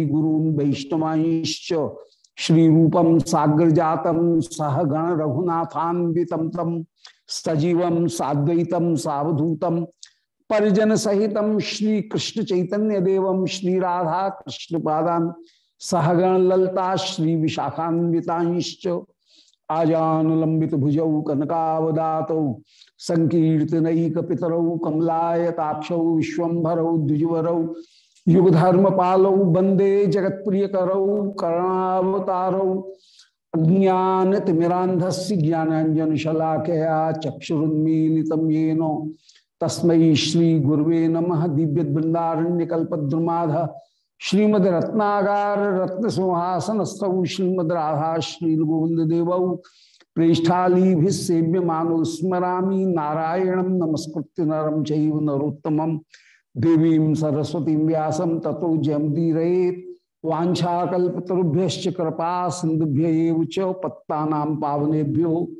गुरून वैष्णवाईश्च श्री रूपम साग्र जातम सह गण रघुनाथान्वितम तम सजीवम साद्वैतम सावधूतम परिजन सहितम श्री कृष्ण चैतन्य देवम श्री राधा कृष्ण पादान सहगण ललता श्री विशाखान्विताश्च आजान लंबित भुजौ कनकावदात संकर्तनक पितरौ कमलायताक्षौ विश्वभरौ द्विजवरौ युगधर्म पालौ वंदे जगत प्रिय करौ कर्णावतारौ अज्ञानतिमिरांधस्य ज्ञानांजन शलाकया चक्षुरुन्मीलितं येन। तस्मै श्री गुरुवे नमः दिव्य बृंदारण्यकल्पद्रुमाध श्रीमद रत्नागार रत्न सिंहासन स्तौ श्रीमद राधा श्री गोविंद देव प्रेष्ठाली सेव्य मानो स्मरा नारायण नमस्कृत्य नरम चैव देवी सरस्वती व्यास तथो जयमदीरेत वाछाकल्पतरुभ्य कृपा सिंधुभ्य पत्ता पावनेभ्यो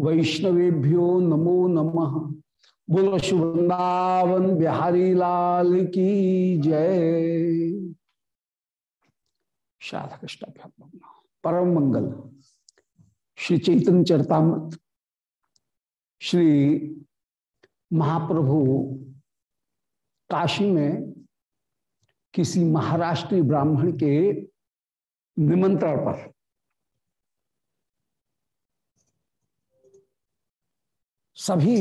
वैष्णवेभ्यो नमो नमः। बोलो शुभृंदावन बिहारी लाल की जय। परम मंगल। श्री चैतन्य चरतामृत। श्री महाप्रभु काशी में किसी महाराष्ट्रीय ब्राह्मण के निमंत्रण पर। सभी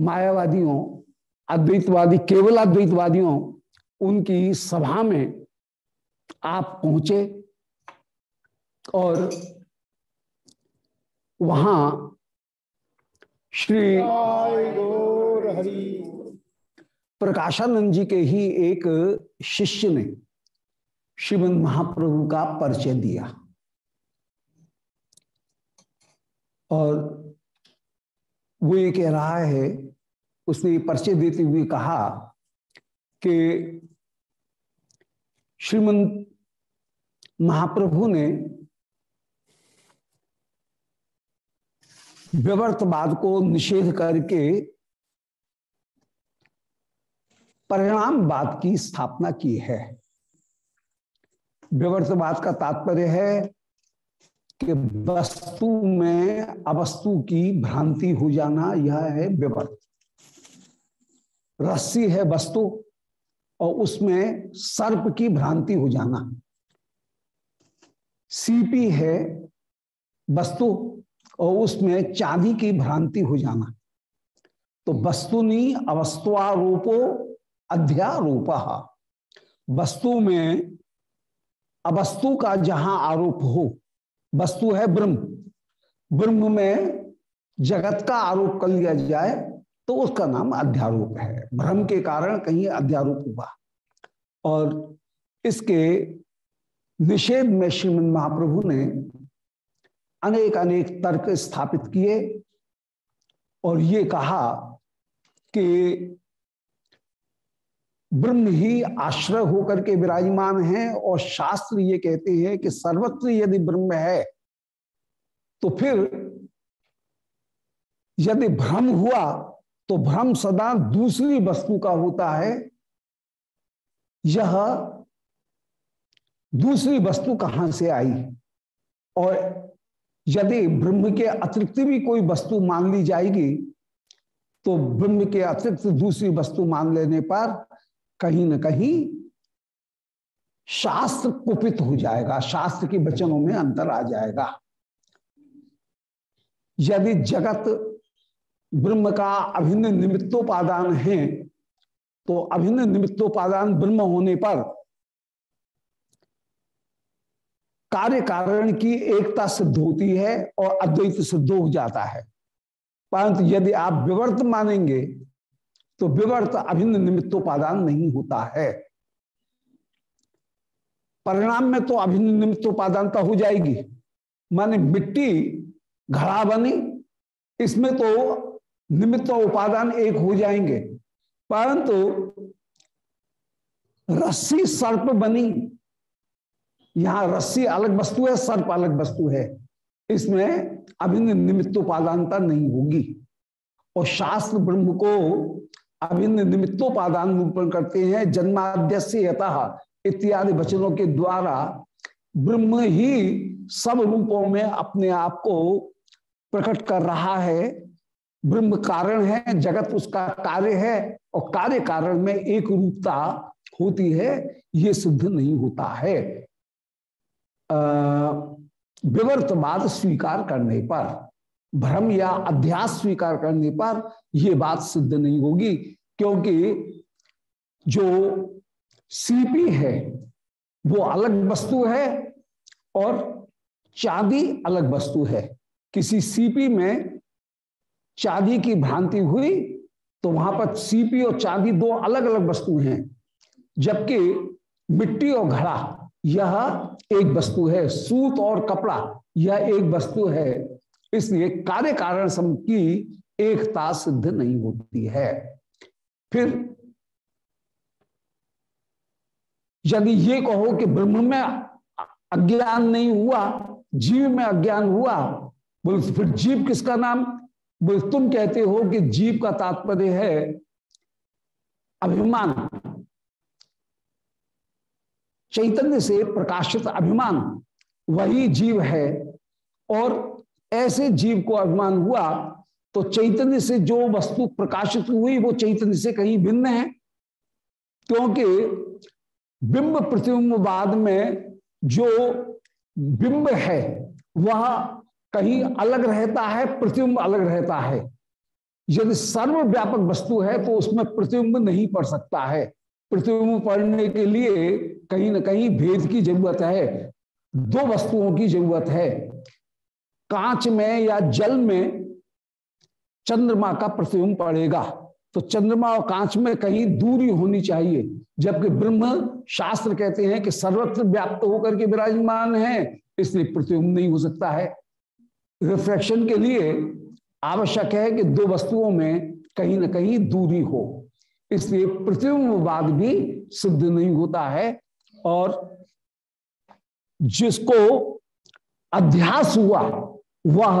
मायावादियों, अद्वैतवादी, केवल अद्वैतवादियों, उनकी सभा में आप पहुँचे और वहाँ श्री प्रकाशानंद जी के ही एक शिष्य ने श्रीमद महाप्रभु का परिचय दिया। और वो ये कह रहा है उसने परिचय देते हुए कहा कि श्रीमंत महाप्रभु ने विवर्तवाद को निषेध करके परिणामवाद की स्थापना की है। विवर्तवाद का तात्पर्य है कि वस्तु में अवस्तु की भ्रांति हो जाना, यह है विवर्त। रस्सी है वस्तु और उसमें सर्प की भ्रांति हो जाना। सीपी है वस्तु और उसमें चांदी की भ्रांति हो जाना। तो वस्तुनी अवस्तुआरोपो अध्यारोप। वस्तु में अवस्तु का जहाँ आरोप हो, वस्तु है ब्रह्म। ब्रह्म में जगत का आरोप कर लिया जाए तो उसका नाम अध्यारोप है। भ्रम के कारण कहीं अध्यारोप हुआ। और इसके निषेध में श्रीमद महाप्रभु ने अनेक अनेक तर्क स्थापित किए और ये कहा कि ब्रह्म ही आश्रय होकर के विराजमान है और शास्त्र ये कहते हैं कि सर्वत्र यदि ब्रह्म है तो फिर यदि भ्रम हुआ तो भ्रम सदा दूसरी वस्तु का होता है। यह दूसरी वस्तु कहाँ से आई? और यदि ब्रह्म के अतिरिक्त भी कोई वस्तु मान ली जाएगी तो ब्रह्म के अतिरिक्त दूसरी वस्तु मान लेने पर कहीं न कहीं शास्त्र कुपित हो जाएगा, शास्त्र के वचनों में अंतर आ जाएगा। यदि जगत ब्रह्म का अभिन्न निमित्तोपादान है तो अभिन्न निमित्तोपादान ब्रह्म होने पर कार्य कारण की एकता सिद्ध होती है और अद्वैत सिद्ध हो जाता है। परंतु यदि आप विवर्त मानेंगे तो विवर्त अभिन्न निमित्तोपादान नहीं होता है। परिणाम में तो अभिन्न निमित्तोपादानता हो जाएगी। माने मिट्टी घड़ा बनी, इसमें तो निमित्त उपादान एक हो जाएँगे। परंतु रस्सी सर्प बनी यहाँ रस्सी अलग वस्तु है, सर्प अलग वस्तु है। इसमें अभिन्न निमित्तोपादानता नहीं होगी। और शास्त्र ब्रह्म को अभिन्न निमित्तोपादान निरूपण करते हैं जन्माद्य से इत्यादि वचनों के द्वारा ब्रह्म ही सब रूपों में अपने आप को प्रकट कर रहा है। ब्रह्म कारण है, जगत उसका कार्य है और कार्य कारण में एक रूपता होती है, ये सिद्ध नहीं होता है। विवर्तवाद स्वीकार करने पर, भ्रम या अध्यास स्वीकार करने पर यह बात सिद्ध नहीं होगी, क्योंकि जो सीपी है, वो अलग वस्तु है और चांदी अलग वस्तु है। किसी सीपी में चांदी की भ्रांति हुई तो वहाँ पर सीपी और चांदी दो अलग अलग वस्तु हैं, जबकि मिट्टी और घड़ा यह एक वस्तु है, सूत और कपड़ा, यह एक वस्तु है। इसलिए कार्य कारण सम की एकता सिद्ध नहीं होती है। फिर यदि ये कहो कि ब्रह्म में अज्ञान नहीं हुआ, जीव में अज्ञान हुआ, बोल फिर जीव किसका नाम? बोल तुम कहते हो कि जीव का तात्पर्य है अभिमान। चैतन्य से प्रकाशित अभिमान, वही जीव है। और ऐसे जीव को अभिमान हुआ तो चैतन्य से जो वस्तु प्रकाशित हुई, वो चैतन्य से कहीं भिन्न है। क्योंकि बिंब प्रतिबिंबवाद में जो बिंब है, वह कहीं अलग रहता है, प्रतिबिंब अलग रहता है। यदि सर्वव्यापक वस्तु है तो उसमें प्रतिबिंब नहीं पड़ सकता है। प्रतिबिंब पढ़ने के लिए कहीं ना कहीं भेद की ज़रूरत है, दो वस्तुओं की ज़रूरत है। कांच में या जल में चंद्रमा का प्रतिबिंब पड़ेगा तो चंद्रमा और कांच में कहीं दूरी होनी चाहिए, जबकि ब्रह्म शास्त्र कहते हैं कि सर्वत्र व्याप्त होकर के विराजमान है, इसलिए प्रतिबिंब नहीं हो सकता है। रिफ्लेक्शन के लिए आवश्यक है कि दो वस्तुओं में कहीं ना कहीं दूरी हो। इसलिए प्रतिबिंबवाद भी सिद्ध नहीं होता है। और जिसको अध्यास हुआ, वह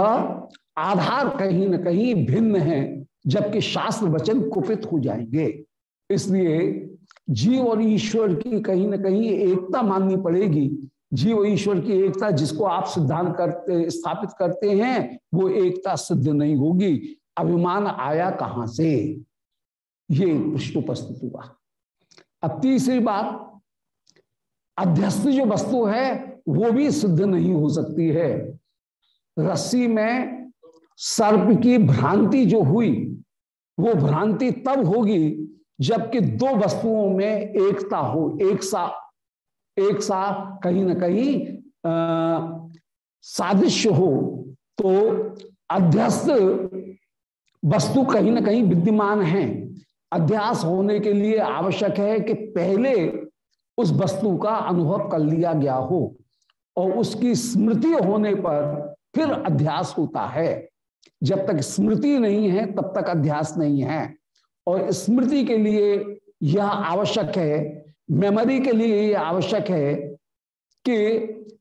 आधार कहीं ना कहीं भिन्न है, जबकि शास्त्र वचन कुपित हो जाएँगे। इसलिए जीव और ईश्वर की कहीं ना कहीं एकता माननी पड़ेगी। जीव ईश्वर की एकता जिसको आप सिद्धांत करते, स्थापित करते हैं, वो एकता सिद्ध नहीं होगी। अभिमान आया कहाँ से? ये प्रश्न उपस्थित हुआ अब तीसरी बात, अध्यस्त जो वस्तु है, वो भी सिद्ध नहीं हो सकती है। रस्सी में सर्प की भ्रांति जो हुई, वो भ्रांति तब होगी जबकि दो वस्तुओं में एकता हो, एक सा एक सा कहीं ना कहीं सादृश्य हो। तो अध्यस्त वस्तु कहीं ना कहीं विद्यमान है। अध्यास होने के लिए आवश्यक है कि पहले उस वस्तु का अनुभव कर लिया गया हो और उसकी स्मृति होने पर फिर अध्यास होता है। जब तक स्मृति नहीं है, तब तक अध्यास नहीं है। और स्मृति के लिए यह आवश्यक है, मेमोरी के लिए यह आवश्यक है कि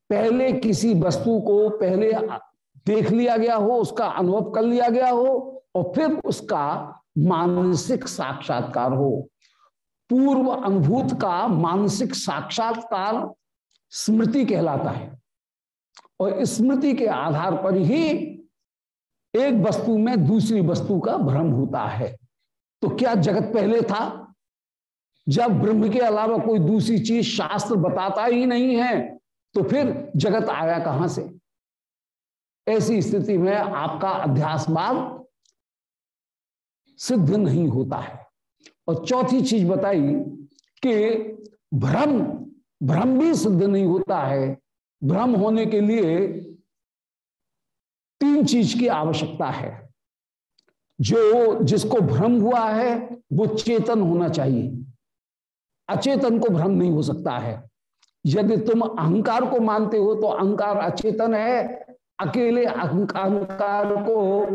पहले किसी वस्तु को पहले देख लिया गया हो, उसका अनुभव कर लिया गया हो और फिर उसका मानसिक साक्षात्कार हो। पूर्व अनुभूत का मानसिक साक्षात्कार स्मृति कहलाता है। और स्मृति के आधार पर ही एक वस्तु में दूसरी वस्तु का भ्रम होता है। तो क्या जगत पहले था? जब ब्रह्म के अलावा कोई दूसरी चीज़ शास्त्र बताता ही नहीं है तो फिर जगत आया कहाँ से? ऐसी स्थिति में आपका अध्यासवाद सिद्ध नहीं होता है। और चौथी चीज़ बताई कि भ्रम भ्रम भी सिद्ध नहीं होता है। भ्रम होने के लिए तीन चीज़ की आवश्यकता है। जो जिसको भ्रम हुआ है, वो चेतन होना चाहिए। अचेतन को भ्रम नहीं हो सकता है। यदि तुम अहंकार को मानते हो तो अहंकार अचेतन है। अकेले अहंकार को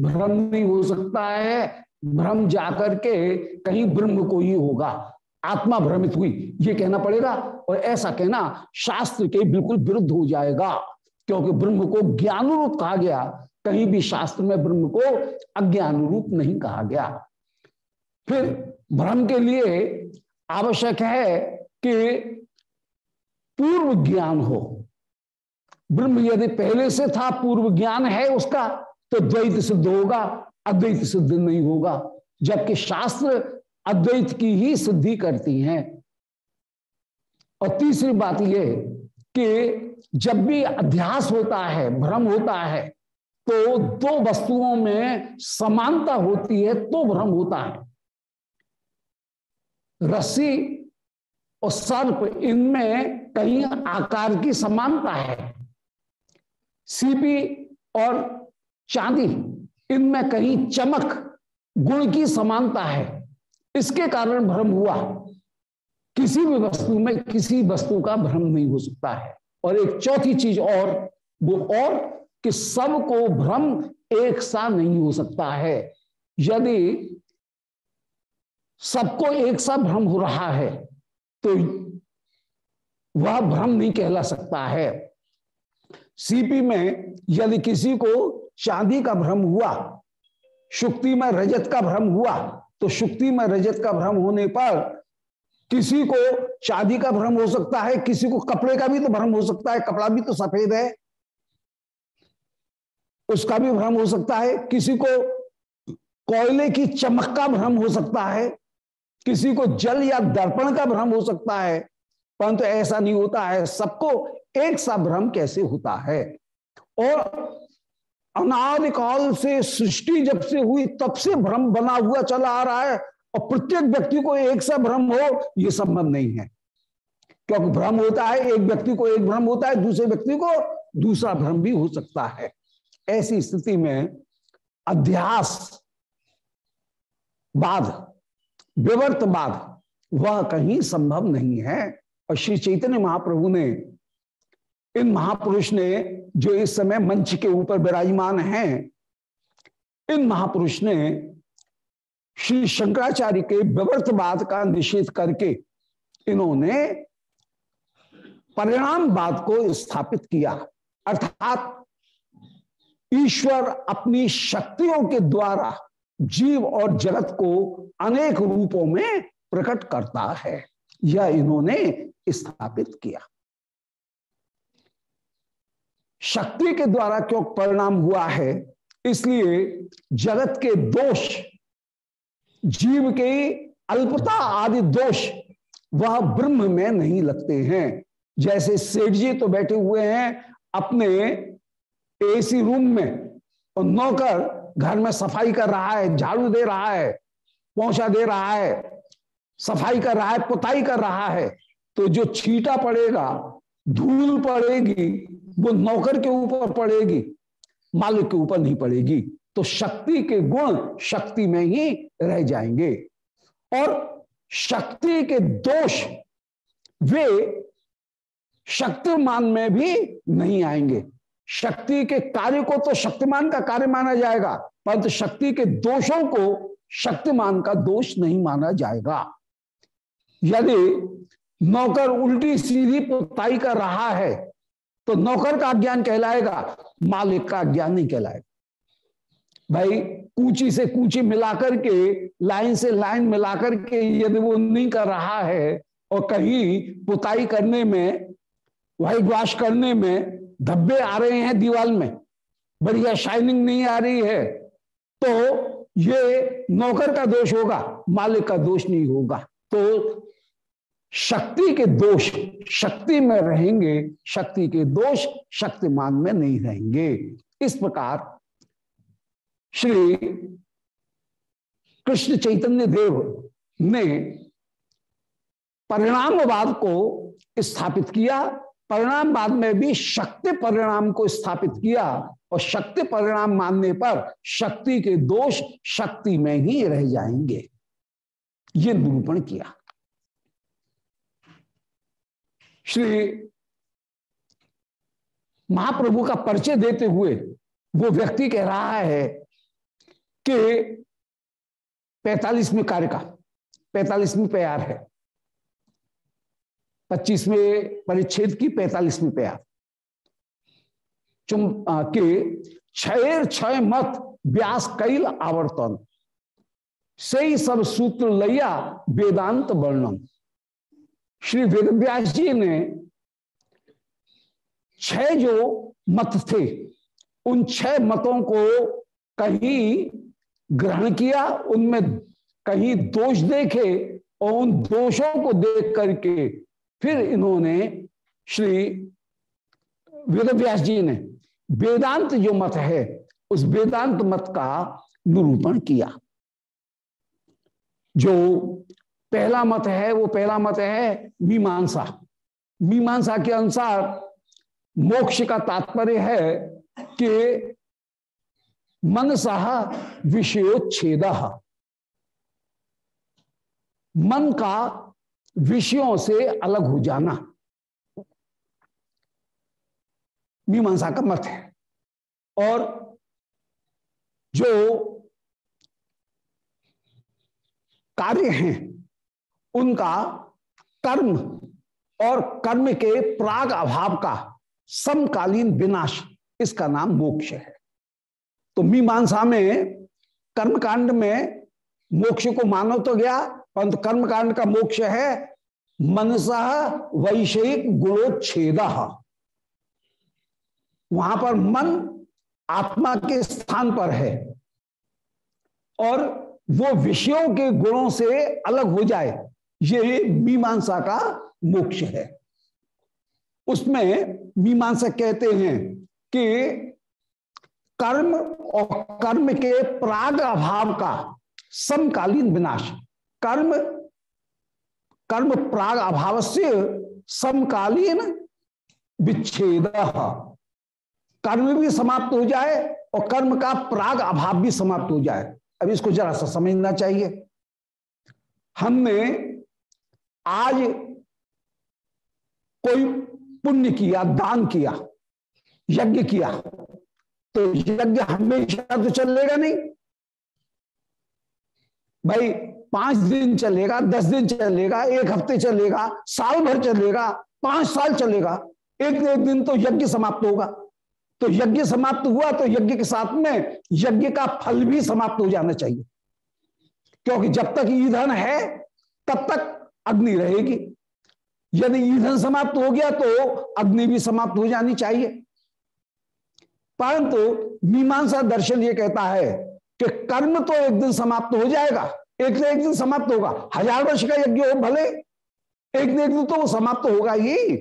भ्रम नहीं हो सकता है। भ्रम जाकर के कहीं ब्रह्म को ही होगा। आत्मा भ्रमित हुई, ये कहना पड़ेगा। और ऐसा कहना शास्त्र के बिल्कुल विरुद्ध हो जाएगा, क्योंकि ब्रह्म को ज्ञान रूप कहा गया, कहीं भी शास्त्र में ब्रह्म को अज्ञान रूप नहीं कहा गया। फिर भ्रम के लिए आवश्यक है कि पूर्व ज्ञान हो। ब्रह्म यदि पहले से था, पूर्व ज्ञान है उसका तो द्वैत सिद्ध होगा। अद्वैत सिद्ध नहीं होगा, जबकि शास्त्र अद्वैत की ही सिद्धि करती हैं। और तीसरी बात यह कि जब भी अध्यास होता है, भ्रम होता है तो दो वस्तुओं में समानता होती है तो भ्रम होता है। रस्सी और सर्प, इनमें कहीं आकार की समानता है। सीपी और चांदी। इनमें कहीं चमक, गुण की समानता है। इसके कारण भ्रम हुआ। किसी भी वस्तु में किसी वस्तु का भ्रम नहीं हो सकता है। और एक चौथी चीज़ और, वो और कि सबको भ्रम एक सा नहीं हो सकता है। यदि सबको एक सा भ्रम हो रहा है तो वह भ्रम नहीं कहला सकता है। सीपी में यदि किसी को चांदी का भ्रम हुआ, शुक्ति में रजत का भ्रम हुआ तो शुक्ति में रजत का भ्रम होने पर किसी को चांदी का भ्रम हो सकता है, किसी को कपड़े का भी तो भ्रम हो सकता है, कपड़ा भी तो सफ़ेद है, उसका भी भ्रम हो सकता है, किसी को कोयले की चमक का भ्रम हो सकता है, किसी को जल या दर्पण का भ्रम हो सकता है, परंतु ऐसा नहीं होता है, सबको एक सा भ्रम कैसे होता है? और अनादिकाल से सृष्टि जब से हुई, तब से भ्रम बना हुआ चला आ रहा है और प्रत्येक व्यक्ति को एक सा भ्रम हो यह संभव नहीं है। क्योंकि भ्रम होता है, एक व्यक्ति को एक भ्रम होता है, दूसरे व्यक्ति को दूसरा भ्रम भी हो सकता है। ऐसी स्थिति में अध्यास बाद विवर्त बाद वह कहीं संभव नहीं है। और श्री चैतन्य महाप्रभु ने इन महापुरुष ने जो इस समय मंच के ऊपर विराजमान हैं, इन महापुरुष ने श्री शंकराचार्य के विवर्तवाद का निषेध करके इन्होंने परिणामवाद को स्थापित किया। अर्थात ईश्वर अपनी शक्तियों के द्वारा जीव और जगत को अनेक रूपों में प्रकट करता है। यह इन्होंने स्थापित किया। शक्ति के द्वारा क्यों परिणाम हुआ है? इसलिए जगत के दोष, जीव के अल्पता आदि दोष, वह ब्रह्म में नहीं लगते हैं। जैसे सेठ जी तो बैठे हुए हैं अपने एसी रूम में और नौकर घर में सफ़ाई कर रहा है, झाड़ू दे रहा है पहुँचा दे रहा है, सफ़ाई कर रहा है, पुताई कर रहा है। तो जो छीटा पड़ेगा, धूल पड़ेगी वो नौकर के ऊपर पड़ेगी, मालिक के ऊपर नहीं पड़ेगी। तो शक्ति के गुण शक्ति में ही रह जाएँगे। और शक्ति के दोष वे शक्तिमान में भी नहीं आएँगे। शक्ति के कार्य को तो शक्तिमान का कार्य माना जाएगा, परंतु शक्ति के दोषों को शक्तिमान का दोष नहीं माना जाएगा। यदि नौकर उल्टी सीधी पुताई कर रहा है तो नौकर का ज्ञान कहलाएगा, मालिक का ज्ञान नहीं कहलाएगा। भाई, कूची से कूची मिलाकर के, लाइन से लाइन मिलाकर के यदि वो नहीं कर रहा है और कहीं पुताई करने में व्हाइट वॉश करने में धब्बे आ रहे हैं दीवाल में, बढ़िया शाइनिंग नहीं आ रही है तो ये नौकर का दोष होगा, मालिक का दोष नहीं होगा। तो शक्ति के दोष शक्ति में रहेंगे, शक्ति के दोष शक्तिमान में नहीं रहेंगे। इस प्रकार श्री कृष्ण चैतन्य देव ने परिणामवाद को स्थापित किया, परिणामवाद में भी शक्ति परिणाम को स्थापित किया और शक्ति परिणाम मानने पर शक्ति के दोष शक्ति में ही रह जाएँगे। ये निरूपण किया। श्री महाप्रभु का परिचय देते हुए वो व्यक्ति कह रहा है कि पैतालीसवें कार्य का, पैतालीसवीं प्यार है। पच्चीसवें परिच्छेद की पैतालीसवीं प्यार। चुम के छेर छय मत व्यास कैल आवर्तन। से ही सब सूत्र लैया वेदांत वर्णन। श्री वेद जी ने छह जो मत थे, उन छह मतों को कहीं ग्रहण किया, उनमें कहीं दोष देखे और उन दोषों को देख करके फिर इन्होंने श्री वेद जी ने वेदांत जो मत है, उस वेदांत मत का निरूपण किया। जो पहला मत है, वो पहला मत है मीमांसा। मीमांसा के अनुसार मोक्ष का तात्पर्य है कि मनसा विषयोच्छेद। मन का विषयों से अलग हो जाना। मीमांसा का मत है। और जो कार्य हैं उनका कर्म और कर्म के प्राग अभाव का समकालीन विनाश, इसका नाम मोक्ष है। तो मीमांसा में, कर्मकांड में मोक्ष को मानो तो गया, परंतु कर्मकांड का मोक्ष है मनसा वैषयिक गुणोच्छेद। वहाँ पर मन आत्मा के स्थान पर है और वो विषयों के गुणों से अलग हो जाए ये मीमांसा का मोक्ष है। उसमें मीमांसा कहते हैं कि कर्म और कर्म के प्राग अभाव का समकालीन विनाश। कर्म कर्म प्राग अभाव से समकालीन विच्छेद। कर्म भी समाप्त हो जाए और कर्म का प्राग अभाव भी समाप्त हो जाए। अब इसको जरा सा समझना चाहिए। हमने आज कोई पुण्य किया, दान किया, यज्ञ किया तो यज्ञ हमेशा तो चलेगा नहीं। भाई, पाँच दिन चलेगा, दस दिन चलेगा, एक हफ़्ते चलेगा, साल भर चलेगा, पाँच साल चलेगा, एक एक दिन तो यज्ञ समाप्त होगा। तो यज्ञ समाप्त हुआ तो यज्ञ के साथ में यज्ञ का फल भी समाप्त हो जाना चाहिए। क्योंकि जब तक ईंधन है, तब तक अग्नि रहेगी। यदि ईंधन समाप्त हो गया तो अग्नि भी समाप्त हो जानी चाहिए। परंतु मीमांसा दर्शन ये कहता है कि कर्म तो एक दिन समाप्त हो जाएगा, एक से एक दिन समाप्त होगा। हज़ार वर्ष का यज्ञ हो भले, एक दिन एक दिन तो वो समाप्त होगा ही।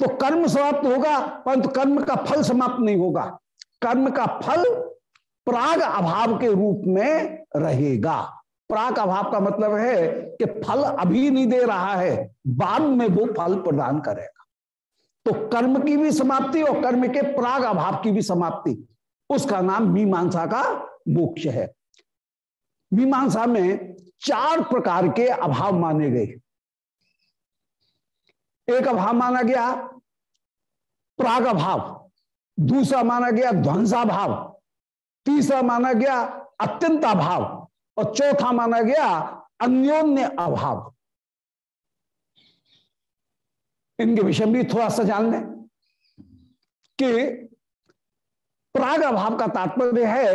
तो कर्म समाप्त होगा, परंतु कर्म का फल समाप्त नहीं होगा। कर्म का फल प्राग अभाव के रूप में रहेगा। प्राग अभाव का मतलब है कि फल अभी नहीं दे रहा है, बाद में वो फल प्रदान करेगा। तो कर्म की भी समाप्ति और कर्म के प्राग अभाव की भी समाप्ति, उसका नाम मीमांसा का मोक्ष है। मीमांसा में चार प्रकार के अभाव माने गए। एक अभाव माना गया प्राग अभाव, दूसरा माना गया ध्वंसाभाव तीसरा माना गया अत्यंत अभाव और चौथा माना गया अन्योन्य अभाव। इनके विषय भी थोड़ा सा जान लें कि प्राग अभाव का तात्पर्य है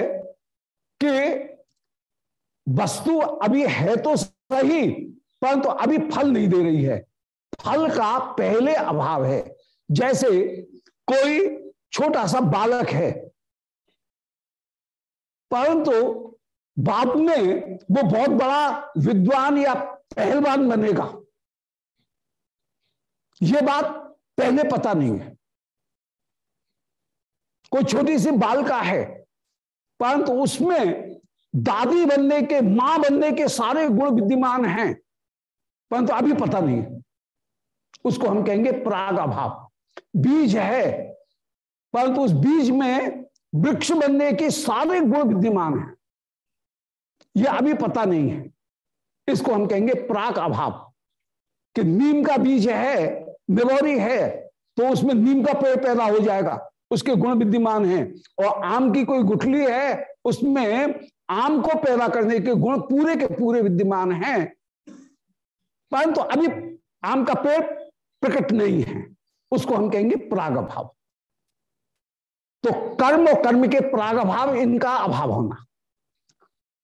कि वस्तु अभी है तो सही, परंतु तो अभी फल नहीं दे रही है। फल का पहले अभाव है। जैसे कोई छोटा सा बालक है, परंतु बाद में वो बहुत बड़ा विद्वान या पहलवान बनेगा। ये बात पहले पता नहीं है। कोई छोटी सी बाल का है, परंतु उसमें दादी बनने के, माँ बनने के सारे गुण विद्यमान हैं, परंतु अभी पता नहीं है। उसको हम कहेंगे प्राग अभाव। बीज है, परंतु उस बीज में वृक्ष बनने के सारे गुण विद्यमान हैं। यह अभी पता नहीं है। इसको हम कहेंगे प्राक अभाव। कि नीम का बीज है निगौरी है तो उसमें नीम का पेड़ पैदा हो जाएगा, उसके गुण विद्यमान हैं। और आम की कोई गुठली है, उसमें आम को पैदा करने के गुण पूरे के पूरे विद्यमान हैं। परंतु तो अभी आम का पेड़ प्रकट नहीं है। उसको हम कहेंगे प्राग अभाव। तो कर्म और कर्म के प्राग अभाव, इनका अभाव होना।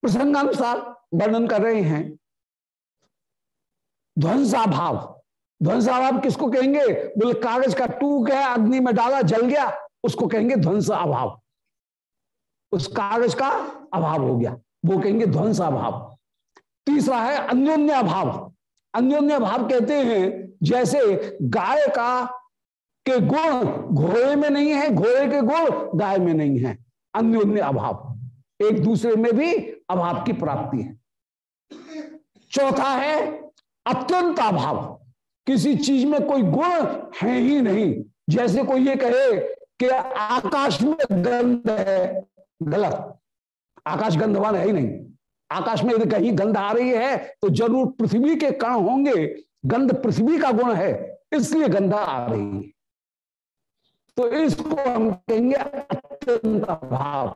प्रसंगानुसार वर्णन कर रहे हैं। ध्वंसा भाव ध्वंसा भाव किसको कहेंगे? बोले, कागज़ का टूक है, अग्नि में डाला, जल गया, उसको कहेंगे ध्वंस अभाव उस कागज़ का अभाव हो गया, वो कहेंगे ध्वंस अभाव तीसरा है अन्योन्य अभाव अन्योन्य भाव कहते हैं, जैसे गाय का के गुण घोड़े में नहीं है, घोड़े के गुण गाय में नहीं है। अन्योन्य अभाव एक दूसरे में भी अभाव की प्राप्ति है। चौथा है, अत्यंत अभाव। किसी चीज़ में कोई गुण है ही नहीं। जैसे कोई ये कहे कि आकाश में गंध है, गलत। आकाश गंधवान है ही नहीं। आकाश में यदि कहीं गंध आ रही है तो ज़रूर पृथ्वी के कण होंगे। गंध पृथ्वी का गुण है, इसलिए गंधा आ रही है। तो इसको हम कहेंगे अत्यंत अभाव।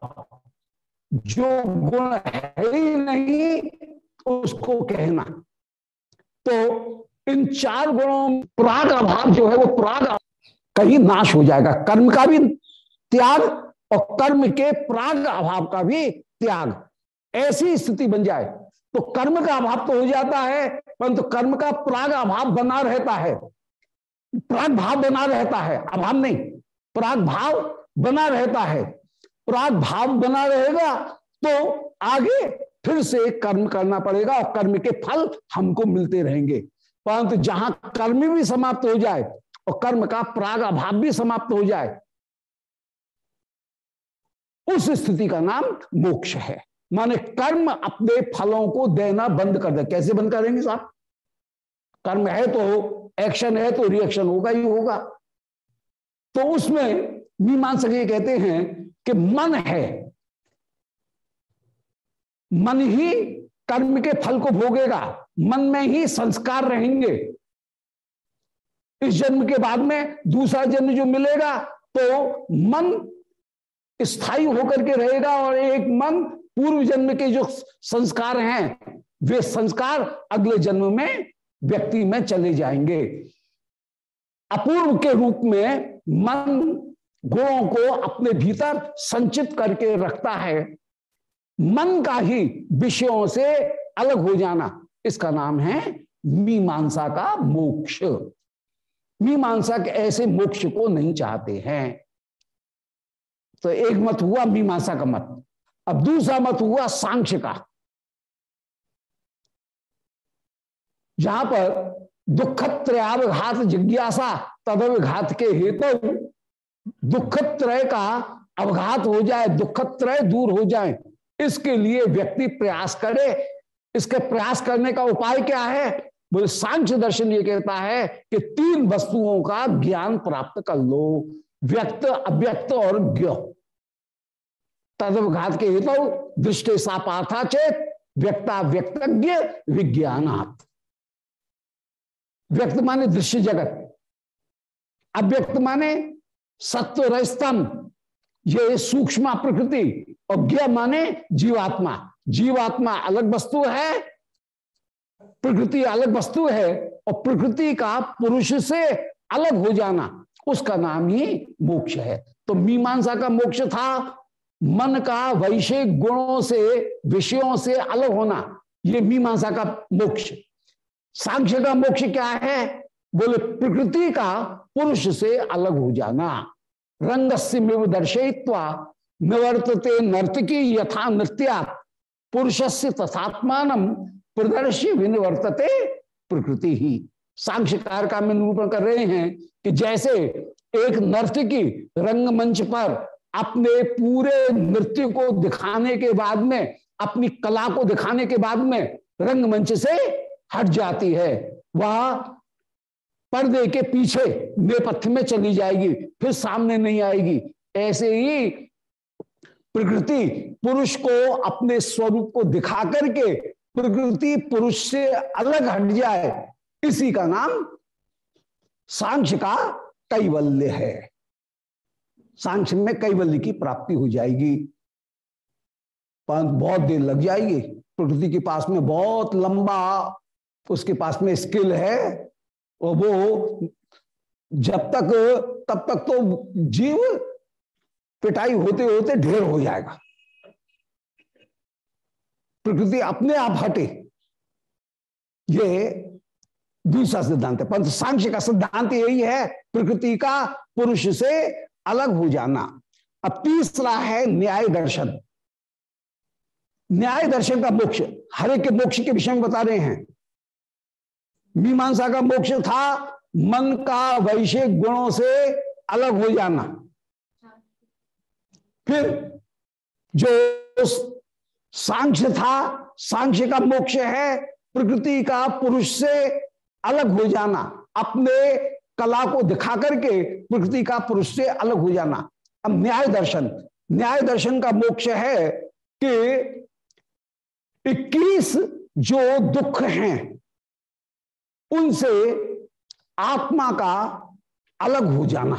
जो गुण है ही नहीं, उसको कहना। तो इन चार गुणों प्राग अभाव जो है, वो प्राग कहीं नाश हो जाएगा। कर्म का भी त्याग और कर्म के प्राग अभाव का भी त्याग। ऐसी स्थिति बन जाए तो कर्म का अभाव तो हो जाता है, परंतु तो कर्म का प्राग अभाव बना रहता है। प्राग भाव बना रहता है, अभाव नहीं। प्राग भाव बना रहता है। प्राग भाव बना रहेगा तो आगे फिर से कर्म करना पड़ेगा और कर्म के फल हमको मिलते रहेंगे। परंतु जहाँ कर्म भी समाप्त हो जाए और कर्म का प्राग अभाव भी समाप्त हो जाए, उस स्थिति का नाम मोक्ष है। माने कर्म अपने फलों को देना बंद कर दे। कैसे बंद करेंगे साहब? कर्म है तो एक्शन है तो रिएक्शन होगा ही होगा। तो उसमें मीमांसक ये कहते हैं कि मन है। मन ही कर्म के फल को भोगेगा। मन में ही संस्कार रहेंगे। इस जन्म के बाद में दूसरा जन्म जो मिलेगा तो मन स्थायी होकर के रहेगा और एक मन पूर्व जन्म के जो संस्कार हैं, वे संस्कार अगले जन्म में व्यक्ति में चले जाएँगे। अपूर्व के रूप में मन गुणों को अपने भीतर संचित करके रखता है। मन का ही विषयों से अलग हो जाना, इसका नाम है मीमांसा का मोक्ष। मीमांसक ऐसे मोक्ष को नहीं चाहते हैं। तो एक मत हुआ मीमांसा का मत, अब दूसरा मत हुआ सांख्य का। जहाँ पर दुखत्रयावघात जिज्ञासा तदवघात के हेतु दुखत्रय का अवघात हो जाए, दुखत्रय दूर हो जाए, इसके लिए व्यक्ति प्रयास करे। इसके प्रयास करने का उपाय क्या है? बोले, सांख्य दर्शन ये कहता है कि तीन वस्तुओं का ज्ञान प्राप्त कर लो, व्यक्त, अव्यक्त और ज्ञ। तदवघात के हेतु दृष्टि सा पाथा चेत, व्यक्ता व्यक्तज्ञ, विज्ञानात्। व्यक्त माने दृश्य जगत। अव्यक्त माने सत्व रस्तम ये सूक्ष्म प्रकृति। और ज्ञ माने जीवात्मा। जीवात्मा अलग वस्तु है, प्रकृति अलग वस्तु है, और प्रकृति का पुरुष से अलग हो जाना, उसका नाम ही मोक्ष है। तो मीमांसा का मोक्ष था। मन का वैश्विक गुणों से, विषयों से अलग होना, ये मीमांसा का मोक्ष। सांख्य का मोक्ष क्या है? बोले, प्रकृति का पुरुष से अलग हो जाना। रंग से दर्शयित्वा निवर्तते नर्तकी यथा नृत्या। पुरुष से तथात्मान प्रदर्शी विनिवर्तते प्रकृति ही। सांख्यकार का निरूपण कर रहे हैं कि जैसे एक नर्तकी रंगमंच पर अपने पूरे नृत्य को दिखाने के बाद में, अपनी कला को दिखाने के बाद में रंगमंच से हट जाती है। वह पर्दे के पीछे नेपथ्य में चली जाएगी, फिर सामने नहीं आएगी। ऐसे ही प्रकृति पुरुष को अपने स्वरूप को दिखा करके प्रकृति पुरुष से अलग हट जाए। इसी का नाम सांख्य का कैवल्य है। सांख्य में कैवल्य की प्राप्ति हो जाएगी। परंतु बहुत देर लग जाएगी। प्रकृति के पास में बहुत लंबा, उसके पास में स्किल है। और वो जब तक, तब तक तो जीव पिटाई होते होते ढेर हो जाएगा। प्रकृति अपने आप हटे। ये दूसरा सिद्धांत है। परंतु सांख्य का सिद्धांत यही है, प्रकृति का पुरुष से अलग हो जाना। अब तीसरा है न्याय दर्शन। न्याय दर्शन का मोक्ष। हरे के मोक्ष के विषय में बता रहे हैं। मीमांसा का मोक्ष था, मन का वैश्विक गुणों से अलग हो जाना। फिर जो सांख्य था, सांख्य का मोक्ष है, प्रकृति का पुरुष से अलग हो जाना। अपने कला को दिखा करके प्रकृति का पुरुष से अलग हो जाना। अब न्याय दर्शन। न्याय दर्शन का मोक्ष है कि 21 जो दुख हैं उनसे आत्मा का अलग हो जाना।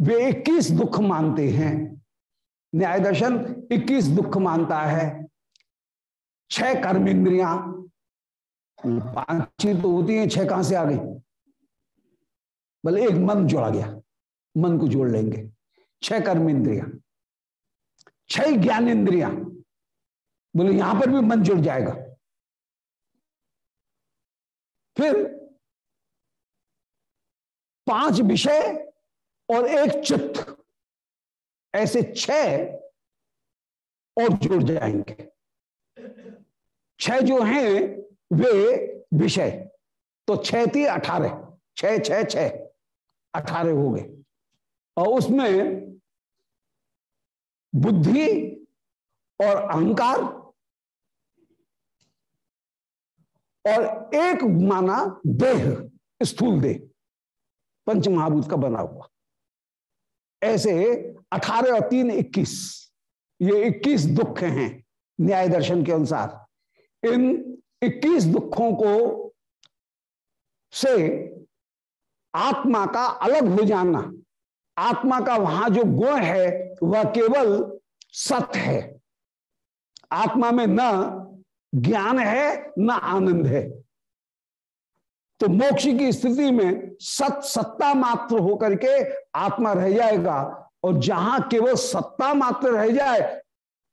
वे 21 दुख मानते हैं। न्याय दर्शन 21 दुख मानता है। छह कर्म इंद्रिया पाँच तो होती हैं, छह कहाँ से आ गई? भले एक मन जोड़ा गया, मन को जोड़ लेंगे। छह कर्म इंद्रिया छह ज्ञान इंद्रिया बोले, यहाँ पर भी मन जुड़ जाएगा। फिर पाँच विषय और एक चित्त, ऐसे छह और जुड़ जाएँगे। छह जो हैं, वे विषय। तो छह थी अठारह। छह छह छह। अठारह हो गए। और उसमें बुद्धि और अहंकार और एक माना देह, स्थूल देह पंच महाभूत का बना हुआ। ऐसे अठारह और तीन इक्कीस, ये इक्कीस दुख हैं न्याय दर्शन के अनुसार। इन इक्कीस दुखों को से आत्मा का अलग हो जाना, आत्मा का वहाँ जो गुण है, वह केवल सत्य है। आत्मा में न ज्ञान है, न आनंद है। तो मोक्ष की स्थिति में सत सत्ता मात्र होकर के आत्मा रह जाएगा और जहाँ केवल सत्ता मात्र रह जाए,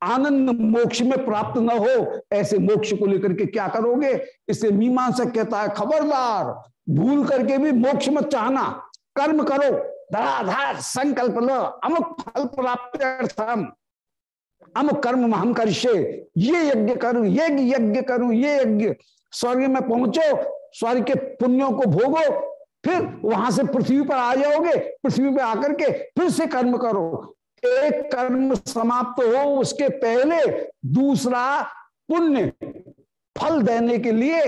आनंद मोक्ष में प्राप्त न हो, ऐसे मोक्ष को लेकर के क्या करोगे? इसे मीमांसक कहता है, खबरदार, भूल करके भी मोक्ष मत चाहना। कर्म करो, धराधार संकल्प लो, अमुक फल प्राप्त अमुक कर्म हम कर ये यज्ञ करूँ, ये यज्ञ करूँ, ये यज्ञ। स्वर्ग में पहुंचो, स्वर्ग के पुण्यों को भोगो, फिर वहाँ से पृथ्वी पर आ जाओगे, पृथ्वी पर आकर के फिर से कर्म करो। एक कर्म समाप्त हो, उसके पहले दूसरा पुण्य, फल देने के लिए,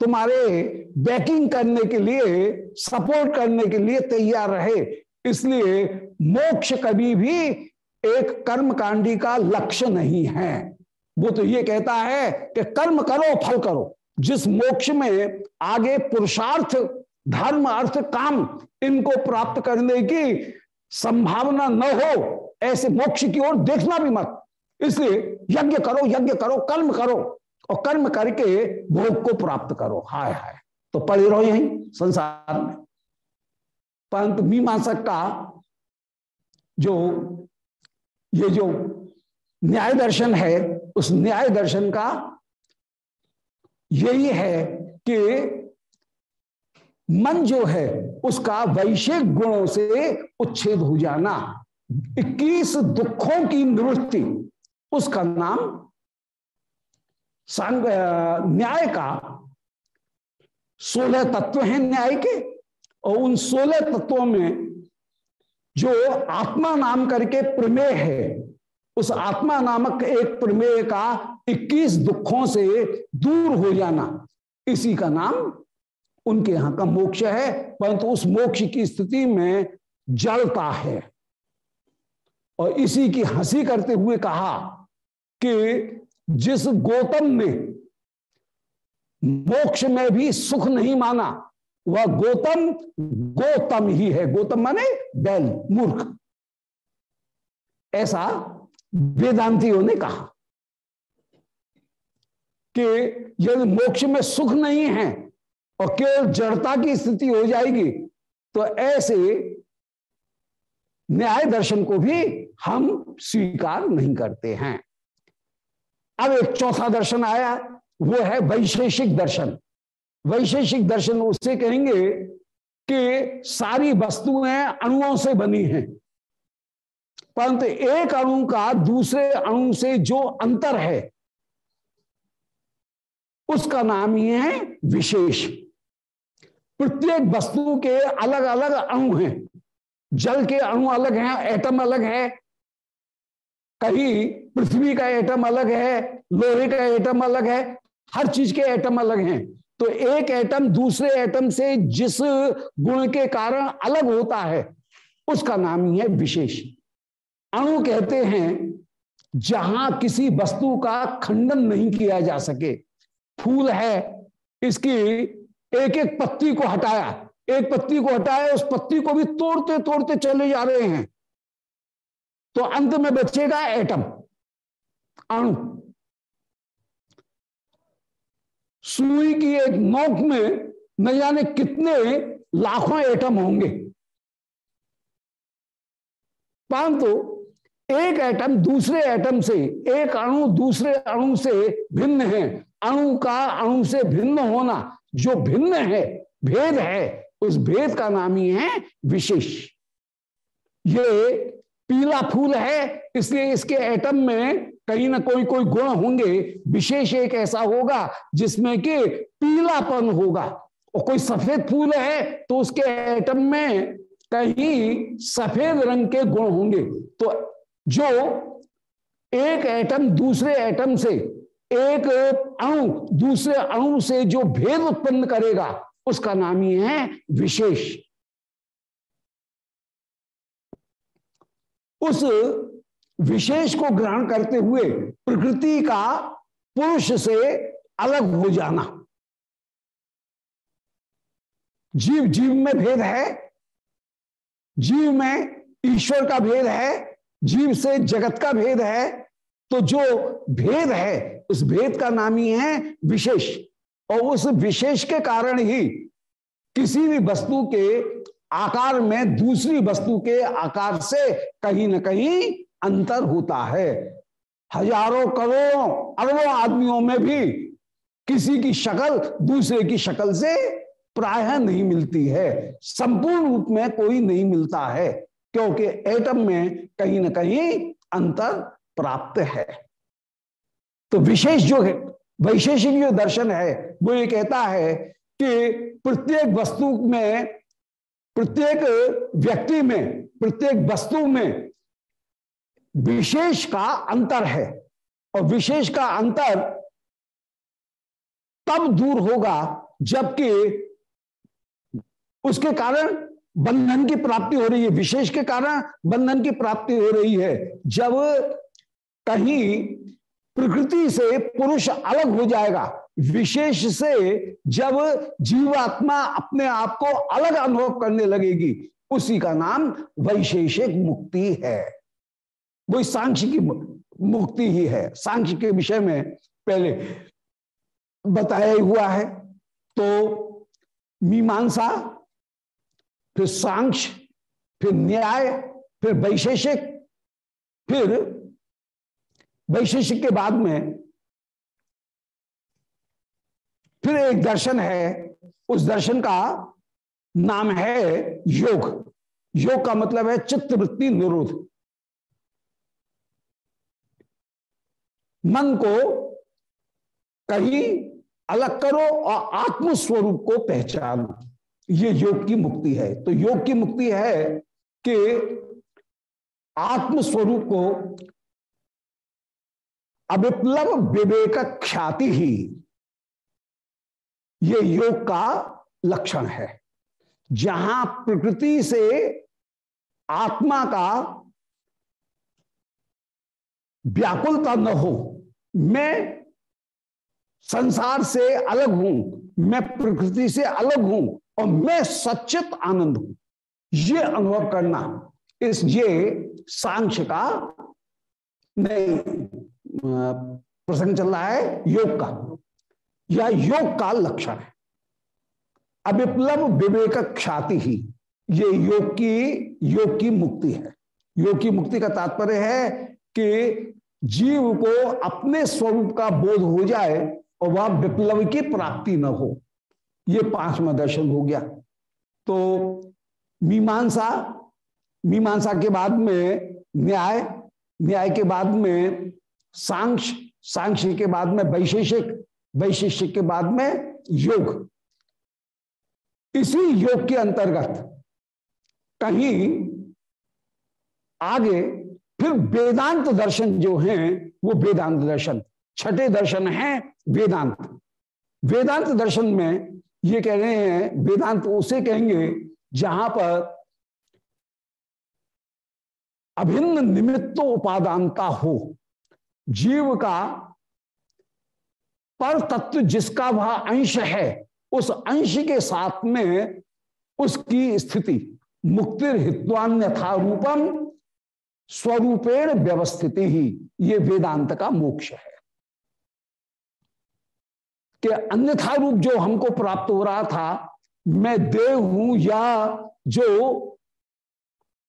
तुम्हारे बैकिंग करने के लिए, सपोर्ट करने के लिए तैयार रहे। इसलिए मोक्ष कभी भी एक कर्म कांडी का लक्ष्य नहीं है। वो तो ये कहता है कि कर्म करो, फल करो। जिस मोक्ष में आगे पुरुषार्थ, धर्म, अर्थ, काम इनको प्राप्त करने की संभावना न हो, ऐसे मोक्ष की ओर देखना भी मत। इसलिए यज्ञ करो यज्ञ करो, कर्म करो और कर्म करके भोग को प्राप्त करो। हाय हाय। तो पड़े रहो यही संसार में। परंतु मीमांसक का जो ये जो न्याय दर्शन है, उस न्याय दर्शन का यही है कि मन जो है, उसका वैश्विक गुणों से उच्छेद हो जाना। 21 दुखों की निवृत्ति, उसका नाम न्याय का सोलह तत्व है न्याय के, और उन सोलह तत्वों में जो आत्मा नाम करके प्रमेय है, उस आत्मा नामक एक प्रमेय का 21 दुखों से दूर हो जाना, इसी का नाम उनके यहाँ का मोक्ष है, परंतु उस मोक्ष की स्थिति में जड़ता है। और इसी की हँसी करते हुए कहा कि जिस गौतम ने मोक्ष में भी सुख नहीं माना वह गौतम गौतम ही है। गौतम माने बैल, मूर्ख। ऐसा वेदांतियों ने कहा कि यदि मोक्ष में सुख नहीं है और केवल जड़ता की स्थिति हो जाएगी तो ऐसे न्याय दर्शन को भी हम स्वीकार नहीं करते हैं। अब एक चौथा दर्शन आया, वो है वैशेषिक दर्शन। वैशेषिक दर्शन उससे कहेंगे कि सारी वस्तुएँ अणुओं से बनी हैं। परंतु एक अणु का दूसरे अणु से जो अंतर है, उसका नाम ही है विशेष। प्रत्येक वस्तु के अलग अलग अणु हैं। जल के अणु अलग हैं एटम अलग है। कहीं पृथ्वी का एटम अलग है, लोहे का एटम अलग है, हर चीज़ के एटम अलग हैं। तो एक एटम दूसरे एटम से जिस गुण के कारण अलग होता है, उसका नाम ही है विशेष। अणु कहते हैं, जहाँ किसी वस्तु का खंडन नहीं किया जा सके। फूल है, इसकी एक एक पत्ती को हटाया। एक पत्ती को हटाया, उस पत्ती को भी तोड़ते तोड़ते चले जा रहे हैं। तो अंत में बचेगा एटम अणु। सुई की एक नोक में न जाने कितने लाखों एटम होंगे। परंतु एक एटम दूसरे एटम से, एक अणु दूसरे अणु से भिन्न है। अणु का अणु से भिन्न होना जो भिन्न है, भेद है, उस भेद का नाम ही है विशेष। ये पीला फूल है, इसलिए इसके एटम में कहीं ना कोई कोई गुण होंगे, विशेष एक ऐसा होगा जिसमें कि पीलापन होगा। और कोई सफ़ेद फूल है तो उसके एटम में कहीं सफ़ेद रंग के गुण होंगे। तो जो एक एटम दूसरे एटम से, एक अणु दूसरे अणु से जो भेद उत्पन्न करेगा, उसका नाम ही है विशेष। उस विशेष को ग्रहण करते हुए प्रकृति का पुरुष से अलग हो जाना। जीव जीव में भेद है, जीव में ईश्वर का भेद है, जीव से जगत का भेद है तो जो भेद है, उस भेद का नाम ही है विशेष। और उस विशेष के कारण ही किसी भी वस्तु के आकार में दूसरी वस्तु के आकार से कहीं ना कहीं अंतर होता है। हज़ारों करोड़ों अरबों आदमियों में भी किसी की शक्ल दूसरे की शक्ल से प्राय नहीं मिलती है। संपूर्ण रूप में कोई नहीं मिलता है, क्योंकि एटम में कहीं ना कहीं अंतर प्राप्त है। तो विशेष जो है, वैशेषिक जो दर्शन है, वो ये कहता है कि प्रत्येक वस्तु में, प्रत्येक व्यक्ति में, प्रत्येक वस्तु में विशेष का अंतर है। और विशेष का अंतर तब दूर होगा जबकि उसके कारण बंधन की प्राप्ति हो रही है। विशेष के कारण बंधन की प्राप्ति हो रही है। जब कहीं प्रकृति से पुरुष अलग हो जाएगा, विशेष से जब जीवात्मा अपने आप को अलग अनुभव करने लगेगी, उसी का नाम वैशेषिक मुक्ति है। वही सांख्य की मुक्ति ही है। सांख्य के विषय में पहले बताया हुआ है तो मीमांसा, फिर सांख्य, फिर न्याय, फिर वैशेषिक फिर वैशेषिक के बाद में फिर एक दर्शन है, उस दर्शन का नाम है योग। योग का मतलब है चित्तवृत्ति निरोध। मन को कहीं अलग करो और आत्म स्वरूप को पहचानो। ये योग की मुक्ति है। तो योग की मुक्ति है कि आत्म स्वरूप को अविप्लव विवेक ख्याति ही ये योग का लक्षण है। जहाँ प्रकृति से आत्मा का व्याकुलता न हो। मैं संसार से अलग हूँ, मैं प्रकृति से अलग हूँ और मैं सचित आनंद हूँ। ये अनुभव करना इस ये सांख्य का नहीं प्रसंग चल रहा है, योग का। यह योग का लक्षण है। अविप्लव विवेक ख्याति ही। ये योग की योग की मुक्ति है। योग की मुक्ति का तात्पर्य है कि जीव को अपने स्वरूप का बोध हो जाए और वह विप्लव की प्राप्ति न हो। ये पांचवा दर्शन हो गया। तो मीमांसा मीमांसा के बाद में न्याय न्याय के बाद में सांख्य सांख्य के बाद में वैशेषिक वैशेषिक के बाद में योग। इसी योग के अंतर्गत कहीं आगे फिर वेदांत दर्शन जो हैं, वो वेदांत दर्शन। छठे दर्शन हैं वेदांत। वेदांत दर्शन में ये कह रहे हैं, वेदांत उसे कहेंगे जहाँ पर अभिन्न निमित्त उपादान का हो। जीव का पर तत्व जिसका वह अंश है, उस अंश के साथ में उसकी स्थिति। मुक्तिर हित्वान्यथा रूपम स्वरूपेण व्यवस्थिति ही ये वेदांत का मोक्ष है। कि अन्यथा रूप जो हमको प्राप्त हो रहा था, मैं देव हूँ या जो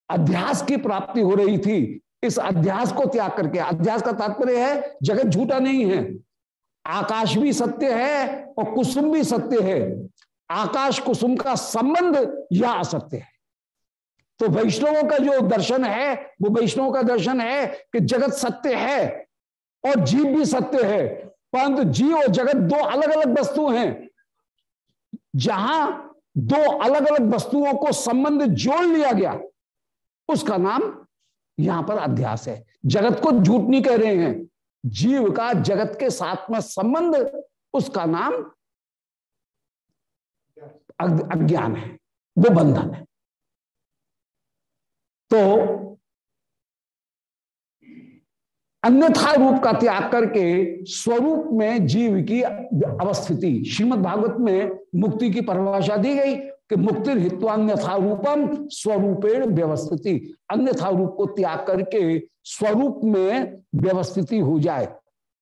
अध्यास की प्राप्ति हो रही थी, इस अध्यास को त्याग करके, अध्यास का तात्पर्य है, जगत झूठा नहीं है। आकाश भी सत्य है और कुसुम भी सत्य है। आकाश कुसुम का संबंध यह असत्य है। तो वैष्णवों का जो दर्शन है, वो वैष्णव का दर्शन है कि जगत सत्य है और जीव भी सत्य है। परंतु जीव और जगत दो अलग अलग वस्तु हैं। जहाँ दो अलग अलग वस्तुओं को संबंध जोड़ लिया गया, उसका नाम यहाँ पर अध्यास है। जगत को झूठ नहीं कह रहे हैं। जीव का जगत के साथ में संबंध, उसका नाम अज्ञान है। वो बंधन है। तो अन्यथा रूप का त्याग करके स्वरूप में जीव की अवस्थिति श्रीमद् भागवत में मुक्ति की परिभाषा दी गई कि मुक्ति हित्वान्यथा रूपम स्वरूपेण व्यवस्थिति। अन्यथा रूप को त्याग करके स्वरूप में व्यवस्थिति हो जाए।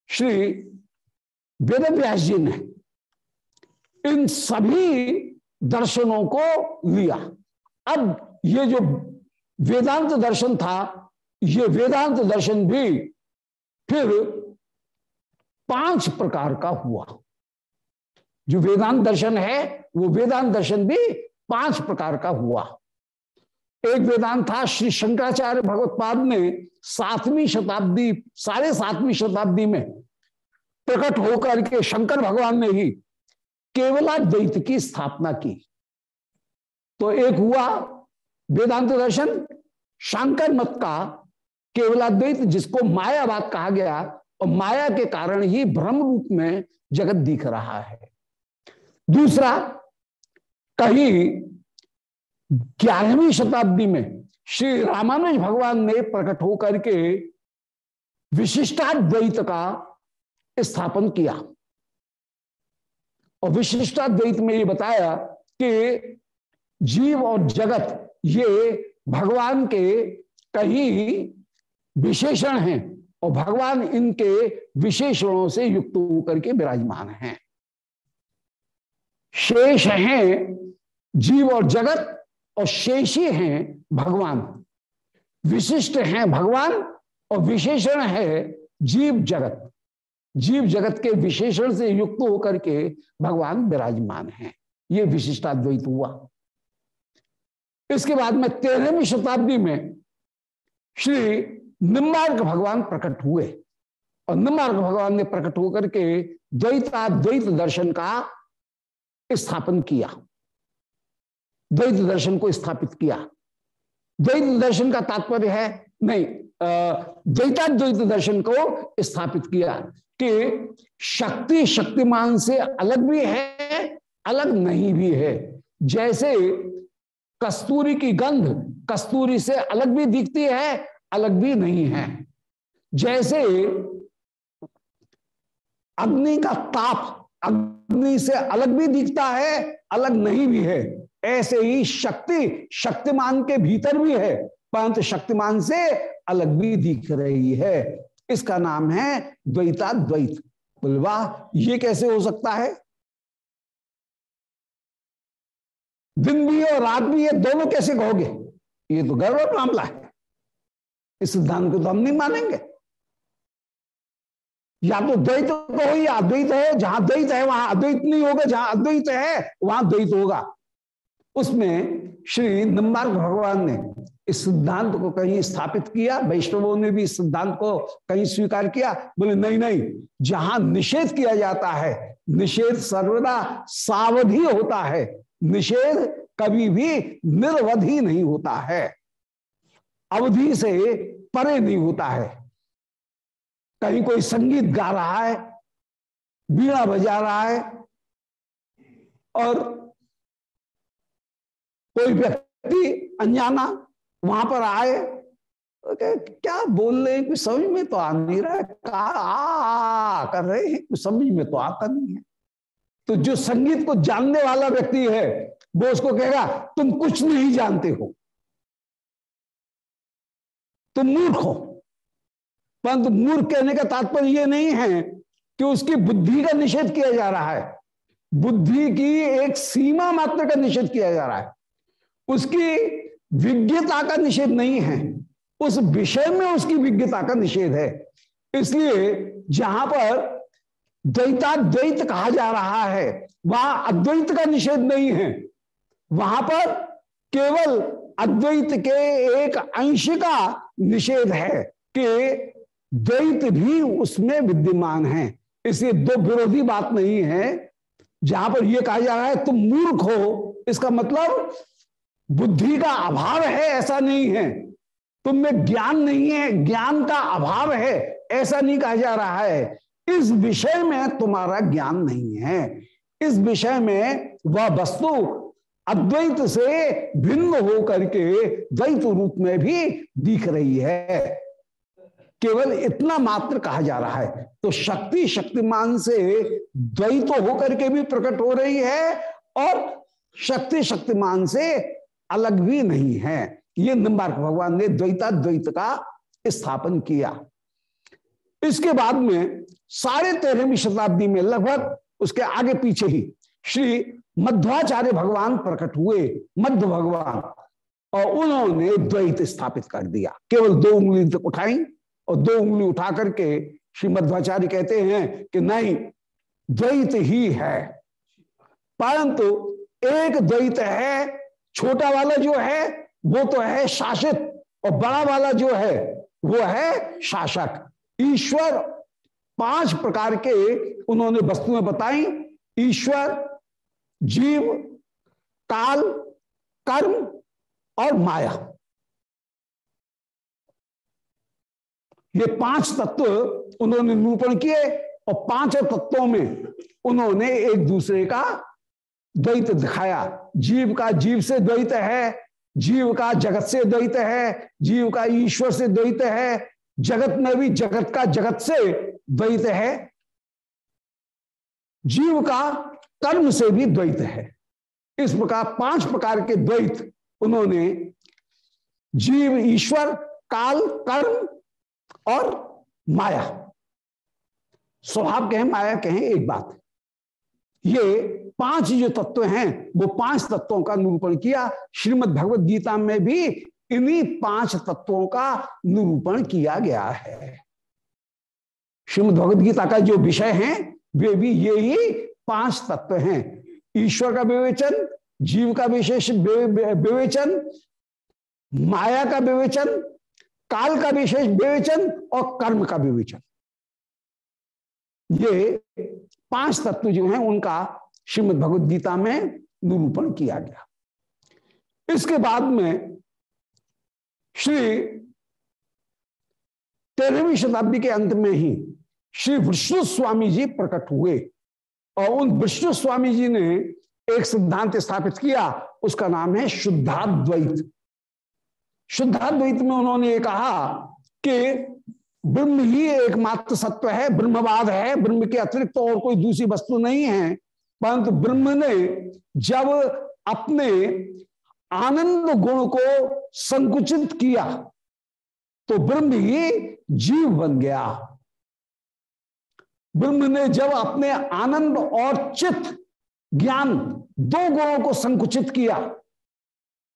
श्री वेद व्यास जी ने इन सभी दर्शनों को लिया। अब ये जो वेदांत दर्शन था, ये वेदांत दर्शन भी फिर पाँच प्रकार का हुआ। जो वेदांत दर्शन है, वो वेदांत दर्शन भी पाँच प्रकार का हुआ। एक वेदांत था, श्री शंकराचार्य भगवत्पाद ने सातवीं शताब्दी, साढ़े सातवीं शताब्दी में प्रकट होकर के शंकर भगवान ने ही केवलाद्वैत की स्थापना की। तो एक हुआ वेदांत दर्शन, शंकर मत का केवलाद्वैत जिसको मायावाद कहा गया, और माया के कारण ही ब्रह्म रूप में जगत दिख रहा है। दूसरा, कहीं ग्यारहवीं शताब्दी में श्री रामानुज भगवान ने प्रकट होकर के विशिष्टाद्वैत का स्थापन किया। और विशिष्टाद्वैत में ये बताया कि जीव और जगत ये भगवान के कहीं विशेषण हैं और भगवान इनके विशेषणों से युक्त होकर के विराजमान हैं। शेष हैं जीव और जगत और शेषी हैं भगवान। विशिष्ट हैं भगवान और विशेषण है जीव जगत। जीव जगत के विशेषण से युक्त होकर के भगवान विराजमान हैं। ये विशिष्टाद्वैत हुआ। इसके बाद में तेरहवीं शताब्दी में श्री निम्बार्क भगवान प्रकट हुए। और निम्बार्क भगवान ने प्रकट होकर के द्वैताद्वैत दर्शन का स्थापन किया। द्वैत दर्शन को स्थापित किया। द्वैत दर्शन का तात्पर्य है, नहीं द्वैताद्वैत दर्शन को स्थापित किया कि शक्ति शक्तिमान से अलग भी है, अलग नहीं भी है। जैसे कस्तूरी की गंध कस्तूरी से अलग भी दिखती है, अलग भी नहीं है। जैसे अग्नि का ताप अग्नि से अलग भी दिखता है, अलग नहीं भी है। ऐसे ही शक्ति शक्तिमान के भीतर भी है, परंतु शक्तिमान से अलग भी दिख रही है। इसका नाम है द्वैता द्वैत बोलवा ये कैसे हो सकता है? दिन भी और रात भी ये दोनों कैसे कहोगे? ये तो गौरव मामला है। इस सिद्धांत को तो हम नहीं मानेंगे। या तो द्वैत कहो या अद्वैत हो, जहाँ द्वैत है, वहाँ अद्वैत नहीं होगा, जहाँ अद्वैत है, वहाँ द्वैत होगा। उसमें श्री निम्बार्क भगवान ने इस सिद्धांत को कहीं स्थापित किया, वैष्णवों ने भी इस सिद्धांत को कहीं स्वीकार किया। बोले, नहीं नहीं, जहाँ निषेध किया जाता है, निषेध सर्वदा सावधि होता है निषेध कभी भी निर्वधि नहीं होता है। अवधि से परे नहीं होता है। कहीं कोई संगीत गा रहा है बीड़ा बजा रहा है और कोई व्यक्ति अनजाना वहाँ पर आए तो क्या बोल रहे हैं? कुछ समझ में तो आ नहीं रहा है। आ, आ, कर रहे हैं। कुछ समझ में तो आता नहीं है। तो जो संगीत को जानने वाला व्यक्ति है, वो उसको कहेगा, तुम कुछ नहीं जानते हो। तुम मूर्ख हो। परंतु मूर्ख कहने का तात्पर्य यह नहीं है कि उसकी बुद्धि का निषेध किया जा रहा है। बुद्धि की एक सीमा मात्र का निषेध किया जा रहा है। उसकी विज्ञता का निषेध नहीं है। उस विषय में उसकी विज्ञता का निषेध है। इसलिए जहाँ पर द्वैताद्वैत कहा जा रहा है। वहाँ अद्वैत का निषेध नहीं है। वहाँ पर केवल अद्वैत के एक अंश का निषेध है कि द्वैत भी उसमें विद्यमान है। इसलिए दो विरोधी बात नहीं है। जहाँ पर यह कहा जा रहा है, तुम मूर्ख हो। इसका मतलब बुद्धि का अभाव है, ऐसा नहीं है। तुम में ज्ञान नहीं है, ज्ञान का अभाव है, ऐसा नहीं कहा जा रहा है। इस विषय में तुम्हारा ज्ञान नहीं है। इस विषय में वह वस्तु अद्वैत से भिन्न होकर के द्वैत रूप में भी दिख रही है। केवल इतना मात्र कहा जा रहा है। तो शक्ति शक्तिमान से द्वैत होकर के भी प्रकट हो रही है और शक्ति शक्तिमान से अलग भी नहीं है। ये निम्बार्क भगवान ने द्वैता द्वैत का स्थापन किया। इसके बाद में साढ़े तेरहवीं शताब्दी में लगभग उसके आगे पीछे ही श्री मध्वाचार्य भगवान प्रकट हुए, मध्य भगवान, और उन्होंने द्वैत स्थापित कर दिया। केवल दो उंगली उठाई और दो उंगली उठा करके श्री मध्वाचार्य कहते हैं कि नहीं, द्वैत ही है। परंतु एक द्वैत है, छोटा वाला जो है, वो तो है शासित, और बड़ा वाला जो है, वो है शासक। ईश्वर पाँच प्रकार के उन्होंने वस्तुएँ बताई। ईश्वर, जीव, काल, कर्म और माया। ये पाँच तत्व उन्होंने निरूपण किए और पाँचों तत्वों में उन्होंने एक दूसरे का द्वैत दिखाया। जीव का जीव से द्वैत है, जीव का जगत से द्वैत है, जीव का ईश्वर से द्वैत है जगत में भी जगत का जगत से द्वैत है। जीव का कर्म से भी द्वैत है। इस प्रकार पाँच प्रकार के द्वैत उन्होंने जीव, ईश्वर, काल, कर्म और माया। स्वभाव कहें, माया कहें, एक बात। ये पाँच जो तत्व हैं, वो पाँच तत्वों का निरूपण किया। श्रीमद भगवत गीता में भी इन्हीं पाँच तत्वों का निरूपण किया गया है। श्रीमद भगवत गीता का जो विषय है, वे भी ये ही पाँच तत्व हैं। ईश्वर का विवेचन, जीव का विशेष विवेचन, माया का विवेचन, काल का विशेष विवेचन और कर्म का विवेचन। ये पाँच तत्व जो हैं, उनका श्रीमद गीता में निरूपण किया गया। इसके बाद में श्री तेरहवीं शताब्दी के अंत में ही श्री विष्णु स्वामी जी प्रकट हुए और उन विष्णु स्वामी जी ने एक सिद्धांत स्थापित किया, उसका नाम है शुद्धाद्वैत। शुद्धाद्वैत में उन्होंने ये कहा कि ब्रह्म ही एकमात्र सत्व है, ब्रह्मवाद है, ब्रह्म के अतिरिक्त तो और कोई दूसरी वस्तु नहीं है, परंतु ब्रह्म ने जब अपने आनंद गुण को संकुचित किया तो ब्रह्म ही जीव बन गया। ब्रह्म ने जब अपने आनंद और चित ज्ञान दो गुणों को संकुचित किया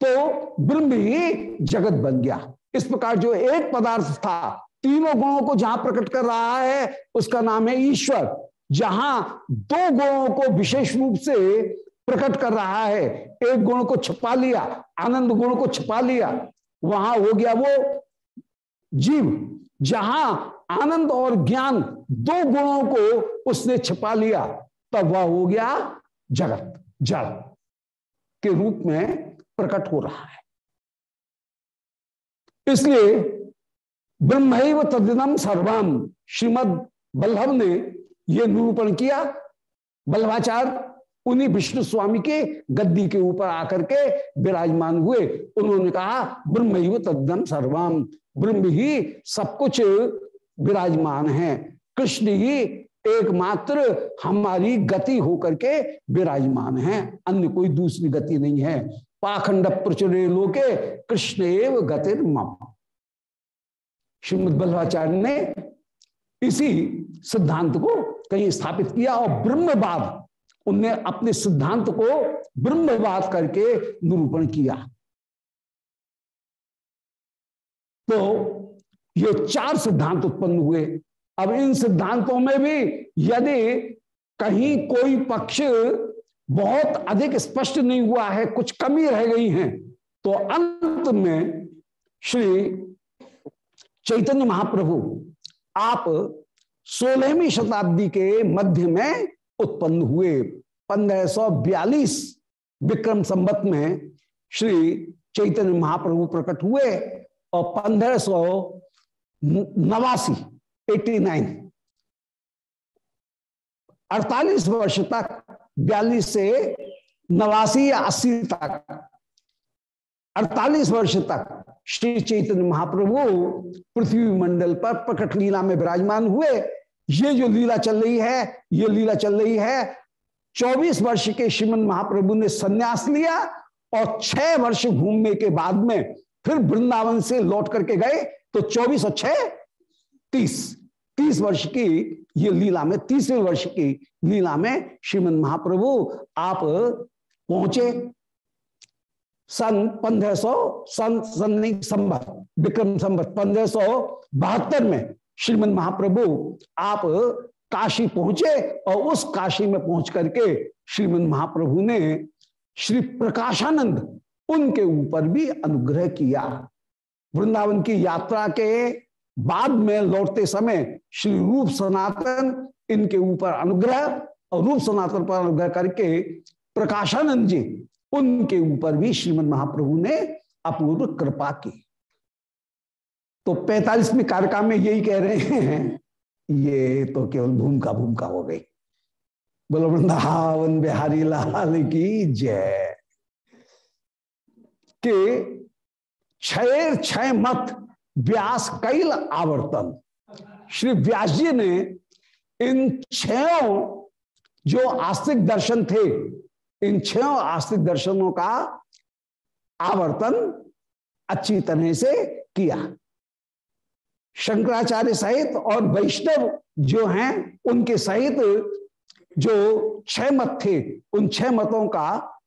तो ब्रह्म ही जगत बन गया। इस प्रकार जो एक पदार्थ था, तीनों गुणों को जहाँ प्रकट कर रहा है, उसका नाम है ईश्वर, जहाँ दो गुणों को विशेष रूप से प्रकट कर रहा है। एक गुण को छुपा लिया, आनंद गुण को छुपा लिया, वहाँ हो गया वो जीव, जहाँ आनंद और ज्ञान दो गुणों को उसने छिपा लिया, तब वह हो गया जगत, जड़ के रूप में प्रकट हो रहा है। इसलिए ब्रह्म तदिदम सर्वम श्रीमद बल्लभ ने यह निरूपण किया। बल्लभाचार्य उन्हीं विष्णु स्वामी के गद्दी के ऊपर आकर के विराजमान हुए। उन्होंने कहा ब्रह्म ही तद्दम सर्वम। ब्रह्म ही सब कुछ विराजमान है। कृष्ण ही एकमात्र हमारी गति होकर के विराजमान है। अन्य कोई दूसरी गति नहीं है। पाखंड प्रचुरे लोके कृष्ण एव मम। श्रीमद बल्लाचार्य ने इसी सिद्धांत को कहीं स्थापित किया और ब्रह्मवाद उनने अपने सिद्धांत को ब्रह्मवाद करके निरूपण किया। तो ये चार सिद्धांत उत्पन्न हुए। अब इन सिद्धांतों में भी यदि कहीं कोई पक्ष बहुत अधिक स्पष्ट नहीं हुआ है, कुछ कमी रह गई है तो अंत में श्री चैतन्य महाप्रभु, आप सोलहवीं शताब्दी के मध्य में उत्पन्न हुए 1542 विक्रम संबत में श्री चैतन्य महाप्रभु प्रकट हुए और पंद्रह सौ नवासी, एटी नाइन। अड़तालीस वर्ष तक, बयालीस से नवासी या अस्सी तक। अड़तालीस वर्ष तक, श्री चैतन्य महाप्रभु पृथ्वी मंडल पर प्रकट लीला में विराजमान हुए। ये जो लीला चल रही है, ये लीला चल रही है, चौबीस वर्ष के श्रीमन महाप्रभु ने संन्यास लिया और छह वर्ष घूमने के बाद में फिर वृंदावन से लौट करके गए तो चौबीस और छह, तीस। तीस वर्ष की ये लीला में तीसवें वर्ष की लीला में श्रीमन महाप्रभु आप पहुँचे। सन पंद्रह सौ, सन सन संबत विक्रम संबत पंद्रह सौ बहत्तर में श्रीमद महाप्रभु, आप काशी पहुँचे और उस काशी में पहुँच करके श्रीमद महाप्रभु ने श्री प्रकाशानंद उनके ऊपर भी अनुग्रह किया। वृंदावन की यात्रा के बाद में लौटते समय श्री रूप सनातन इनके ऊपर अनुग्रह और रूप सनातन पर अनुग्रह करके प्रकाशानंद जी उनके ऊपर भी श्रीमद महाप्रभु ने अपूर्व कृपा की। तो पैतालीसवीं कार्यक्रम में यही कह रहे हैं, ये तो केवल भूमिका भूमिका हो गई। बोलो, वृंदावन बिहारी लाल की जय। के छेर छह मत, व्यास कैल आवर्तन। श्री व्यास जी ने इन छो जो आस्तिक दर्शन थे, इन छो आस्तिक दर्शनों का आवर्तन अच्छी तरह से किया। शंकराचार्य सहित और वैष्णव जो हैं, उनके सहित जो छह मत थे, उन छह मतों का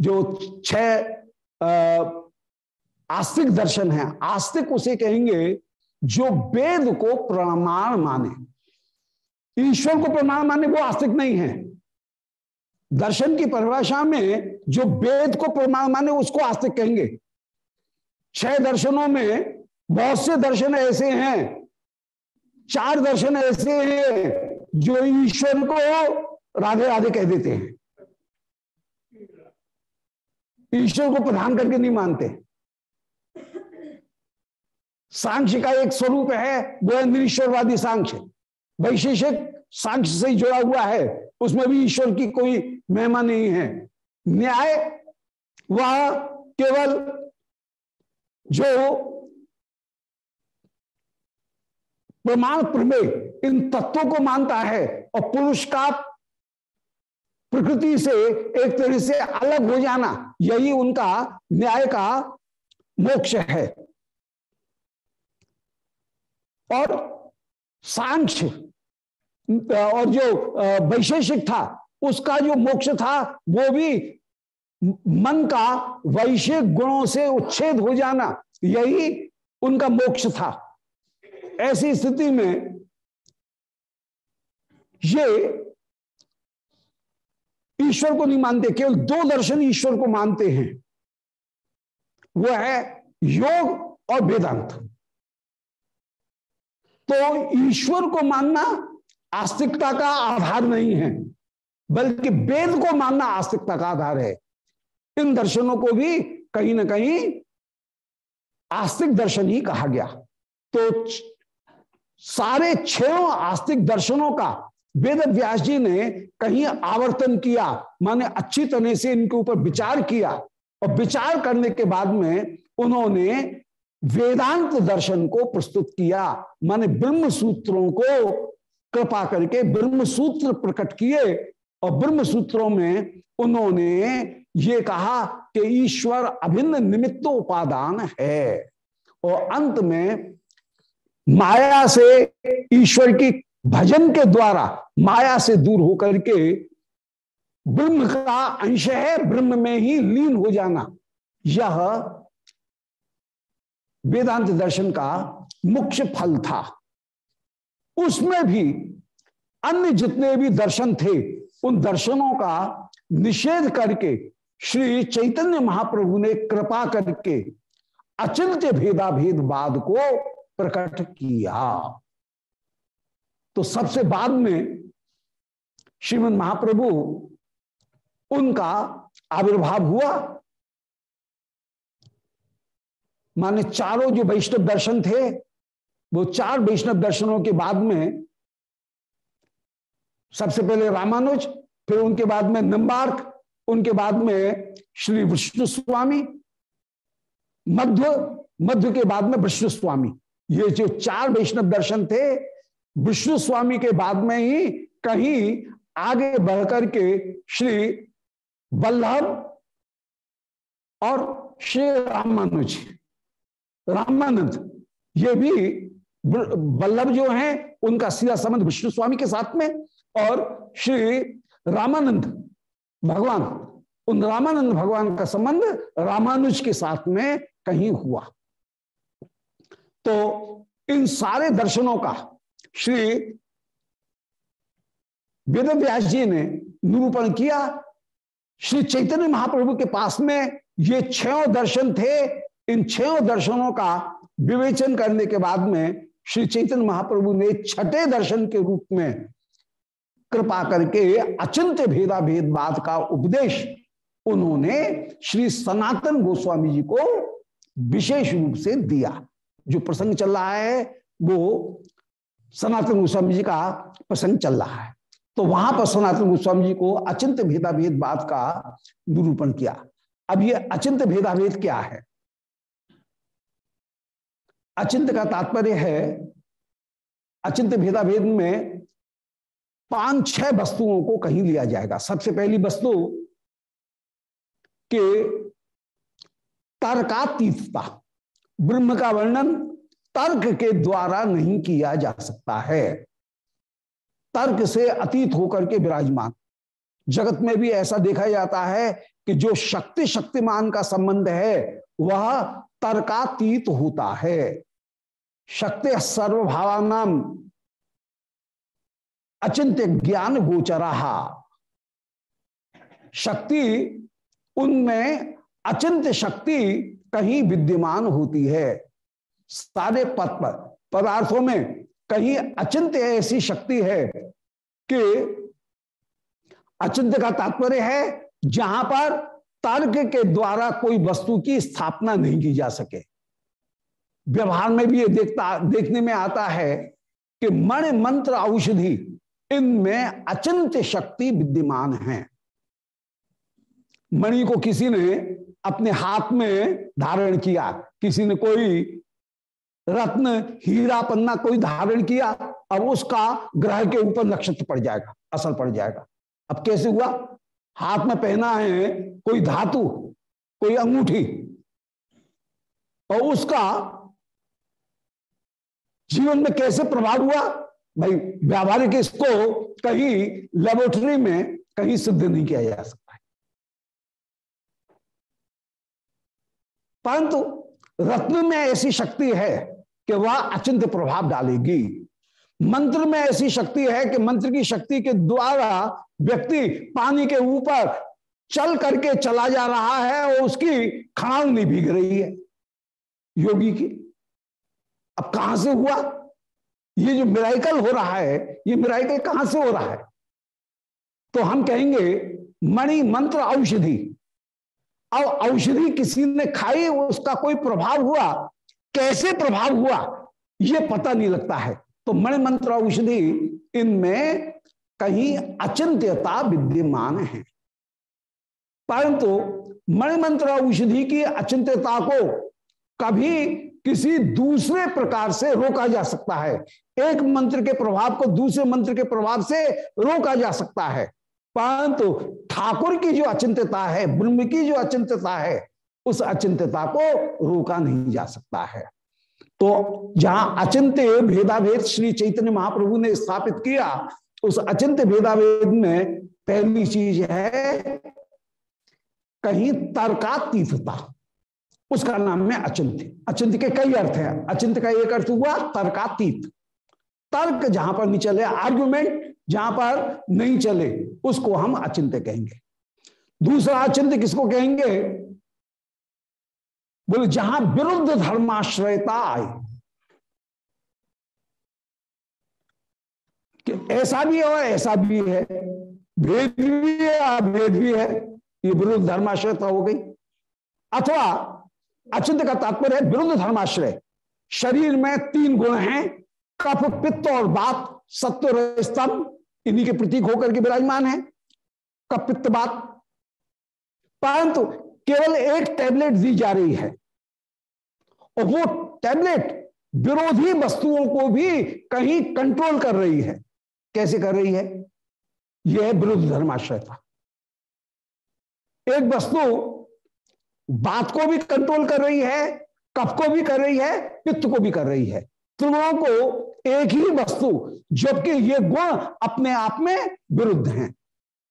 जो छह आस्तिक दर्शन है, आस्तिक उसे कहेंगे जो वेद को प्रमाण माने। ईश्वर को प्रमाण माने वो आस्तिक नहीं है। दर्शन की परिभाषा में जो वेद को प्रमाण माने उसको आस्तिक कहेंगे। छह दर्शनों में बहुत से दर्शन ऐसे हैं, चार दर्शन ऐसे हैं जो ईश्वर को राधे राधे कह देते हैं। ईश्वर को प्रधान करके नहीं मानते। सांख्य का एक स्वरूप है, वो निरीश्वरवादी सांख्य। वैशेषिक सांख्य से जुड़ा हुआ है, उसमें भी ईश्वर की कोई महिमा नहीं है। न्याय, वह केवल जो प्रमाण प्रमेय इन तत्वों को मानता है और पुरुष का प्रकृति से एक तरह से अलग हो जाना, यही उनका न्याय का मोक्ष है। और सांख्य, और जो वैशेषिक था, उसका जो मोक्ष था, वो भी मन का वैश्विक गुणों से उच्छेद हो जाना, यही उनका मोक्ष था। ऐसी स्थिति में ये ईश्वर को नहीं मानते, केवल दो दर्शन ईश्वर को मानते हैं। वो है योग और वेदांत। तो ईश्वर को मानना आस्तिकता का आधार नहीं है, बल्कि वेद को मानना आस्तिकता का आधार है। इन दर्शनों को भी कहीं ना कहीं आस्तिक दर्शन ही कहा गया। तो सारे छह आस्तिक दर्शनों का वेद व्यास जी ने कहीं आवर्तन किया, माने अच्छी तरह से इनके ऊपर विचार किया और विचार करने के बाद में उन्होंने वेदांत दर्शन को प्रस्तुत किया, माने ब्रह्म सूत्रों को कृपा करके ब्रह्म सूत्र प्रकट किए और ब्रह्म सूत्रों में उन्होंने ये कहा कि ईश्वर अभिन्न निमित्त उपादान है। और अंत में माया से ईश्वर की भजन के द्वारा माया से दूर होकर के ब्रह्म का अंश है, ब्रह्म में ही लीन हो जाना। यह वेदांत दर्शन का मुख्य फल था। उसमें भी अन्य जितने भी दर्शन थे, उन दर्शनों का निषेध करके श्री चैतन्य महाप्रभु ने कृपा करके अचिंत भेदा भेदवाद को प्रकट किया। तो सबसे बाद में श्रीमद महाप्रभु उनका आविर्भाव हुआ। माने चारों जो वैष्णव दर्शन थे, वो चार वैष्णव दर्शनों के बाद में सबसे पहले रामानुज, फिर उनके बाद में नंबार्क, उनके बाद में श्री विष्णु स्वामी मध्य मध्य के बाद में विष्णु स्वामी ये जो चार वैष्णव दर्शन थे, विष्णु स्वामी के बाद में ही कहीं आगे बढ़कर के श्री वल्लभ और श्री रामानुज। रामानंद, ये भी वल्लभ जो हैं, उनका सीधा संबंध विष्णु स्वामी के साथ में और श्री रामानंद भगवान। उन रामानंद भगवान का संबंध रामानुज के साथ में कहीं हुआ। तो इन सारे दर्शनों का श्री वेद व्यास जी ने निरूपण किया। श्री चैतन्य महाप्रभु के पास में ये छह दर्शन थे। इन छह दर्शनों का विवेचन करने के बाद में श्री चैतन्य महाप्रभु ने छठे दर्शन के रूप में कृपा करके अचिंत्य भेदा भेदवाद का उपदेश उन्होंने श्री सनातन गोस्वामी जी को विशेष रूप से दिया। जो प्रसंग चल रहा है, वो सनातन गोस्वामी जी का प्रसंग चल रहा है। तो वहाँ पर सनातन गोस्वामी जी को अचिंत भेदाभेद बात का निरूपण किया। अब ये अचिंत भेदाभेद क्या है? अचिंत का तात्पर्य है अचिंत भेदाभेद में पाँच छह वस्तुओं को कहीं लिया जाएगा। सबसे पहली वस्तु के तर्कातीतता। ब्रह्म का वर्णन तर्क के द्वारा नहीं किया जा सकता है। तर्क से अतीत होकर के विराजमान। जगत में भी ऐसा देखा जाता है कि जो शक्ति शक्तिमान का संबंध है, वह तर्कातीत होता है। शक्ति सर्वभावानाम अचिंत्य ज्ञान गोचरा शक्ति उनमें अचिंत्य शक्ति कहीं विद्यमान होती है। सारे पद पर, पदार्थों में कहीं अचिंत्य ऐसी शक्ति है कि अचिंत्य का तात्पर्य है, जहाँ पर तर्क के द्वारा कोई वस्तु की स्थापना नहीं की जा सके। व्यवहार में भी ये देखता, देखने में आता है कि मण मंत्र औषधि, इनमें अचिंत्य शक्ति विद्यमान है। मणि को किसी ने अपने हाथ में धारण किया। किसी ने कोई रत्न हीरा पन्ना कोई धारण किया, अब उसका ग्रह के ऊपर नक्षत्र पड़ जाएगा, असर पड़ जाएगा। अब कैसे हुआ? हाथ में पहना है कोई धातु, कोई अंगूठी और उसका जीवन में कैसे प्रभाव हुआ? भाई, व्यावहारिक इसको कहीं लेबोरेटरी में कहीं सिद्ध नहीं किया जा सकता। परंतु रत्न में ऐसी शक्ति है कि वह अचिंत प्रभाव डालेगी। मंत्र में ऐसी शक्ति है कि मंत्र की शक्ति के द्वारा व्यक्ति पानी के ऊपर चल करके चला जा रहा है और उसकी नहीं भीग रही है। योगी की, अब कहाँ से हुआ? ये जो मिराइकल हो रहा है, ये मिराइकल कहाँ से हो रहा है? तो हम कहेंगे, मणि मंत्र औषधि। अब औषधि किसी ने खाई, उसका कोई प्रभाव हुआ? कैसे प्रभाव हुआ? ये पता नहीं लगता है। तो मणि मंत्र औषधि, इनमें कहीं अचिंत्यता विद्यमान है। परंतु मणिमंत्र औषधि की अचिंत्यता को कभी किसी दूसरे प्रकार से रोका जा सकता है। एक मंत्र के प्रभाव को दूसरे मंत्र के प्रभाव से रोका जा सकता है। परंतु ठाकुर की जो अचिंत्यता है, ब्रह्म की जो अचिंत्यता है, उस अचिंत्यता को रोका नहीं जा सकता है। तो जहाँ अचिंत्य भेदाभेद श्री चैतन्य महाप्रभु ने स्थापित किया, उस अचिंत्य भेदाभेद में पहली चीज़ है, कहीं तर्कातीतता। उसका नाम है अचिंत्य। अचिंत्य के कई अर्थ हैं। अचिंत्य का एक अर्थ हुआ तर्कातीत। तर्क जहाँ पर नहीं चले आर्ग्यूमेंट जहाँ पर नहीं चले, उसको हम अचिंत्य कहेंगे। दूसरा अचिंत्य किसको कहेंगे? बोले, जहाँ विरुद्ध धर्माश्रयता आए। ऐसा भी है और ऐसा भी है, भेद भी है, अभेद भी है, ये विरुद्ध धर्माश्रयता हो गई। अथवा अचिंत का तात्पर्य है, विरुद्ध धर्माश्रय। शरीर में तीन गुण हैं कफ पित्त और बात सत्य स्तंभ इन्हीं के प्रतीक होकर के विराजमान है। कप पित्त बात। परंतु केवल एक टैबलेट दी जा रही है और वो टैबलेट विरोधी वस्तुओं को भी कहीं कंट्रोल कर रही है। कैसे कर रही है? यह है विरुद्ध धर्माश्रयता एक वस्तु बात को भी कंट्रोल कर रही है कफ को भी कर रही है, पित्त को भी कर रही है। त्रिगुणों को एक ही वस्तु, जबकि ये गुण अपने आप में विरुद्ध हैं।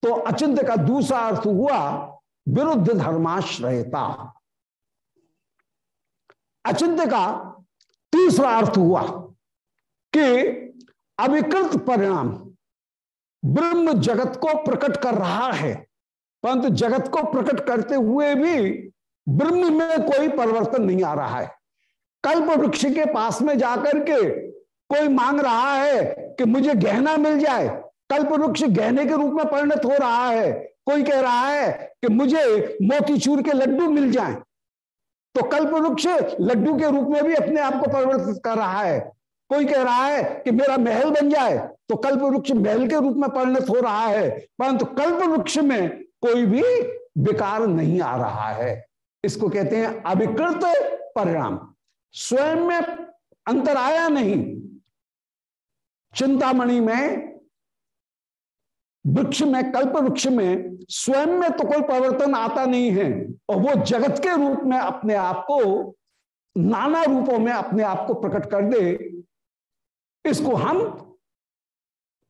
तो अचिंत का दूसरा अर्थ हुआ विरुद्ध धर्माश्रयता। अचिंत का तीसरा अर्थ हुआ कि अविकृत परिणाम ब्रह्म जगत को प्रकट कर रहा है। परंतु जगत को प्रकट करते हुए भी ब्रह्म में कोई परिवर्तन नहीं आ रहा है। कल्प वृक्ष के पास में जाकर के कोई मांग रहा है कि मुझे गहना मिल जाए। कल्प वृक्ष गहने के रूप में परिणत हो रहा है। कोई कह रहा है कि मुझे मोतीचूर के लड्डू मिल जाए। तो कल्प वृक्ष लड्डू के रूप में भी अपने आप को परिवर्तित कर रहा है। कोई कह रहा है कि मेरा महल बन जाए तो कल्प वृक्ष महल के रूप में परिणत हो रहा है, परंतु कल्प वृक्ष में कोई भी विकार नहीं आ रहा है। इसको कहते हैं अविकृत परिणाम। स्वयं में अंतर आया नहीं। चिंतामणि में, वृक्ष में, कल्प वृक्ष में स्वयं में तो कोई परिवर्तन आता नहीं है। और वो जगत के रूप में अपने आप को, नाना रूपों में अपने आप को प्रकट कर दे, इसको हम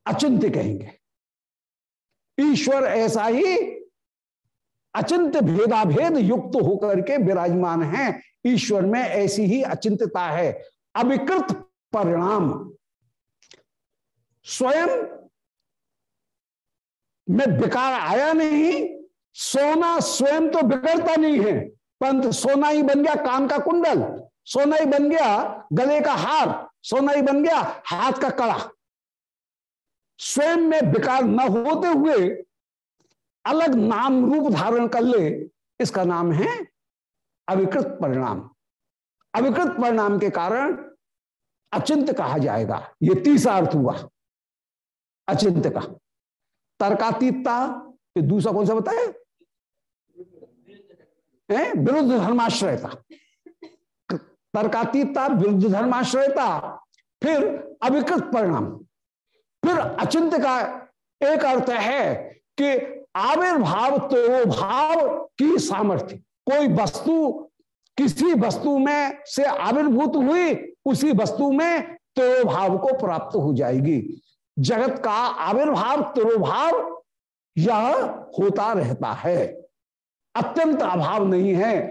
अचिंत्य कहेंगे। ईश्वर ऐसा ही अचिंत्य भेदाभेद युक्त होकर के विराजमान है। ईश्वर में ऐसी ही अचिंतता है। अविकृत परिणाम। स्वयं में विकार आया नहीं, सोना स्वयं तो बिगड़ता नहीं है। परंतु सोना ही बन गया कान का कुंडल, सोना ही बन गया गले का हार, सोना ही बन गया हाथ का कड़ा। स्वयं में विकार न होते हुए अलग नाम रूप धारण कर ले, इसका नाम है अविकृत परिणाम। अविकृत परिणाम के कारण अचिंत कहा जाएगा। ये तीसरा अर्थ हुआ। अचिंत का। तर्कातीतता दूसरा कौन सा बताए विरुद्ध धर्माश्रयता। तर्कातीतता, विरुद्ध धर्माश्रयता, फिर अविकृत परिणाम। फिर अचिंत का एक अर्थ है कि आविर्भाव तो भाव की सामर्थ्य। कोई वस्तु किसी वस्तु में से आविर्भूत हुई, उसी वस्तु में तो भाव को प्राप्त हो जाएगी। जगत का आविर्भाव, तिरुभाव यह होता रहता है। अत्यंत अभाव नहीं है।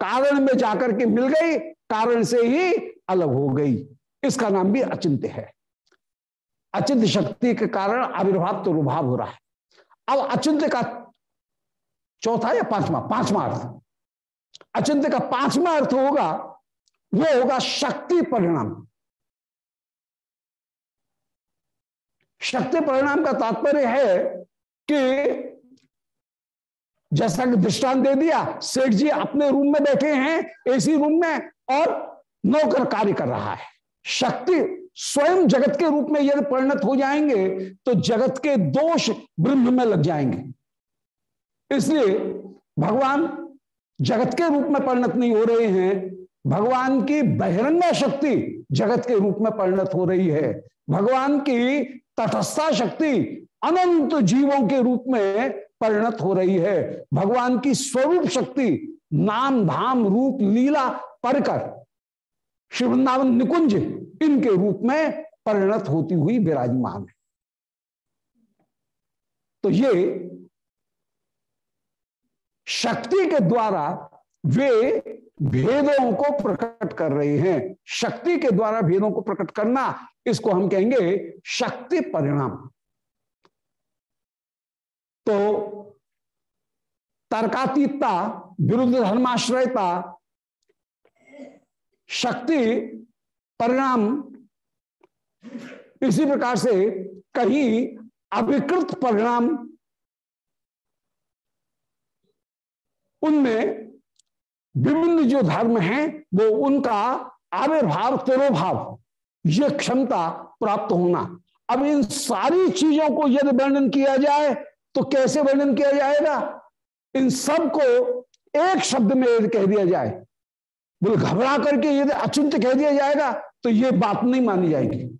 कारण में जाकर के मिल गई, कारण से ही अलग हो गई। इसका नाम भी अचिंत्य है। अचिंत शक्ति के कारण आविर्भाव तो रुभाव हो रहा है। अब अचिंत्य का चौथा या पांचवा? पांचवा अर्थ। अचिंत्य का पांचवा अर्थ होगा, वो होगा शक्ति परिणाम। शक्ति परिणाम का तात्पर्य है कि जैसा कि दृष्टांत दे दिया, सेठ जी अपने रूम में बैठे हैं, एसी रूम में, और नौकर कार्य कर रहा है। शक्ति स्वयं जगत के रूप में यदि परिणत हो जाएँगे तो जगत के दोष ब्रह्म में लग जाएँगे। इसलिए भगवान जगत के रूप में परिणत नहीं हो रहे हैं। भगवान की बहिरंग शक्ति जगत के रूप में परिणत हो रही है। भगवान की तटस्था शक्ति अनंत जीवों के रूप में परिणत हो रही है। भगवान की स्वरूप शक्ति नाम, धाम, रूप, लीला, परकर, श्री वृंदावन निकुंज इनके रूप में परिणत होती हुई विराजमान है। तो ये शक्ति के द्वारा वे भेदों को प्रकट कर रहे हैं। शक्ति के द्वारा भेदों को प्रकट करना, इसको हम कहेंगे शक्ति परिणाम। तो तर्कातीतता, विरुद्ध धर्माश्रयता, शक्ति परिणाम, इसी प्रकार से कहीं अभिकृत परिणाम उनमें विभिन्न जो धर्म हैं, वो उनका आविर्भाव, तिरोभाव, ये क्षमता प्राप्त होना। अब इन सारी चीज़ों को यदि वर्णन किया जाए तो कैसे वर्णन किया जाएगा? इन सबको एक शब्द में यदि कह दिया जाए, बोले घबरा करके यदि अचिंत कह दिया जाएगा तो ये बात नहीं मानी जाएगी।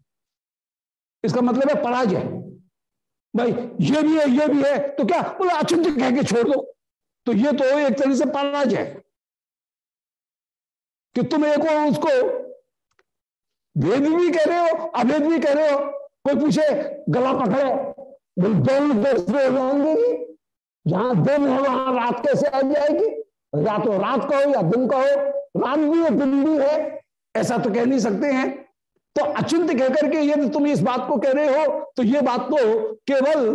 इसका मतलब है पराजय। भाई, ये भी है, ये भी है तो क्या? बोले अचिंत कह के छोड़ दो। तो ये तो एक तरह से पराजय कि तुम एक और उसको भेद भी कह रहे हो, अभेद भी कह रहे हो, कोई पूछे गला पकड़ो दोनों देगी जहाँ दिन है, वहाँ रात कैसे आ जाएगी? या तो रात का हो या दिन का हो, रात भी है दिन भी है, ऐसा तो कह नहीं सकते हैं। तो अचिंत कहकर के यदि तुम इस बात को कह रहे हो तो ये बात तो केवल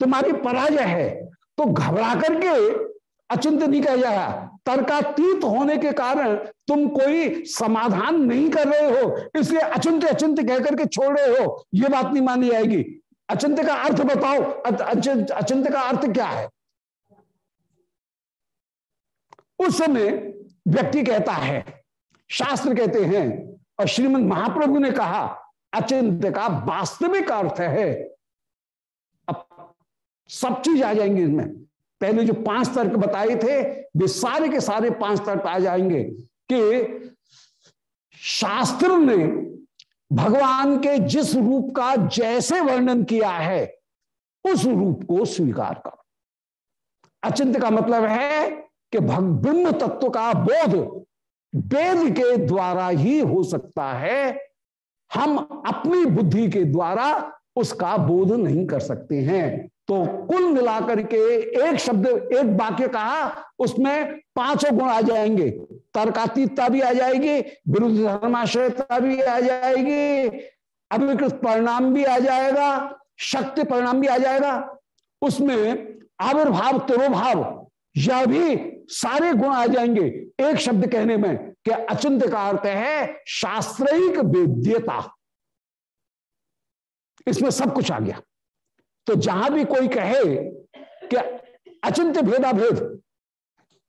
तुम्हारी पराजय है। तो घबरा करके अचिंत नहीं कह जाया। तर्कातीत होने के कारण तुम कोई समाधान नहीं कर रहे हो, इसलिए अचिंत अचिंत कहकर के छोड़ रहे हो। ये बात नहीं मानी जाएगी। अचिंत का अर्थ बताओ अचिंत अचिंत का अर्थ क्या है? उस समय व्यक्ति कहता है, शास्त्र कहते हैं, और श्रीमद महाप्रभु ने कहा अचिंत का वास्तविक अर्थ है। सब चीज़ आ जाएँगे इसमें। पहले जो पाँच तर्क बताए थे, वे सारे के सारे पाँच तर्क आ जाएँगे कि शास्त्र ने भगवान के जिस रूप का जैसे वर्णन किया है, उस रूप को स्वीकार करो। अचिंत का मतलब है कि ब्रह्म तत्व का बोध वेद के द्वारा ही हो सकता है। हम अपनी बुद्धि के द्वारा उसका बोध नहीं कर सकते हैं। तो कुल मिलाकर के एक शब्द, एक वाक्य कहा, उसमें पाँचों गुण आ जाएँगे। तर्कातीतता भी आ जाएगी, विरुद्ध धर्माश्रयता भी आ जाएगी अभिकृत परिणाम भी आ जाएगा, शक्ति परिणाम भी आ जाएगा। उसमें आविर्भाव, तिरोभाव, यह भी सारे गुण आ जाएँगे। एक शब्द कहने में कि अचिंत का अर्थ है शास्त्रिक वेद्यता। इसमें सब कुछ आ गया। तो जहाँ भी कोई कहे कि अचिंत भेदा भेद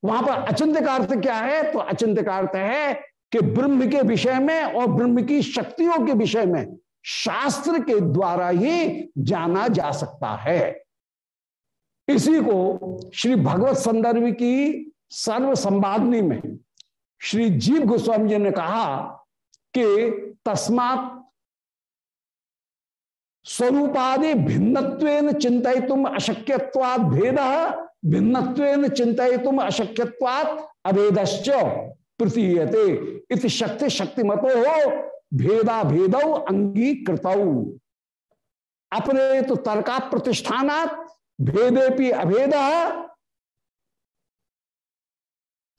वहाँ पर अचिंत का अर्थ क्या है? तो अचिंत का अर्थ है कि ब्रह्म के विषय में और ब्रह्म की शक्तियों के विषय में शास्त्र के द्वारा ही जाना जा सकता है। इसी को श्री भगवत संदर्भ की सर्व संवादनी में श्री जीव गोस्वामी जी ने कहा कि तस्मात स्वरूपादि भिन्नत्वेन चिंतित अशक्यवाद भेद, भिन्नत्वेन चिंतित अशक्यवाद अभेदश्च प्रतीयते इति शक्ति शक्तिमतो हो भेदा भेद अंगीकृत अपने तो तर्का प्रतिष्ठान भेदेपि अभेद।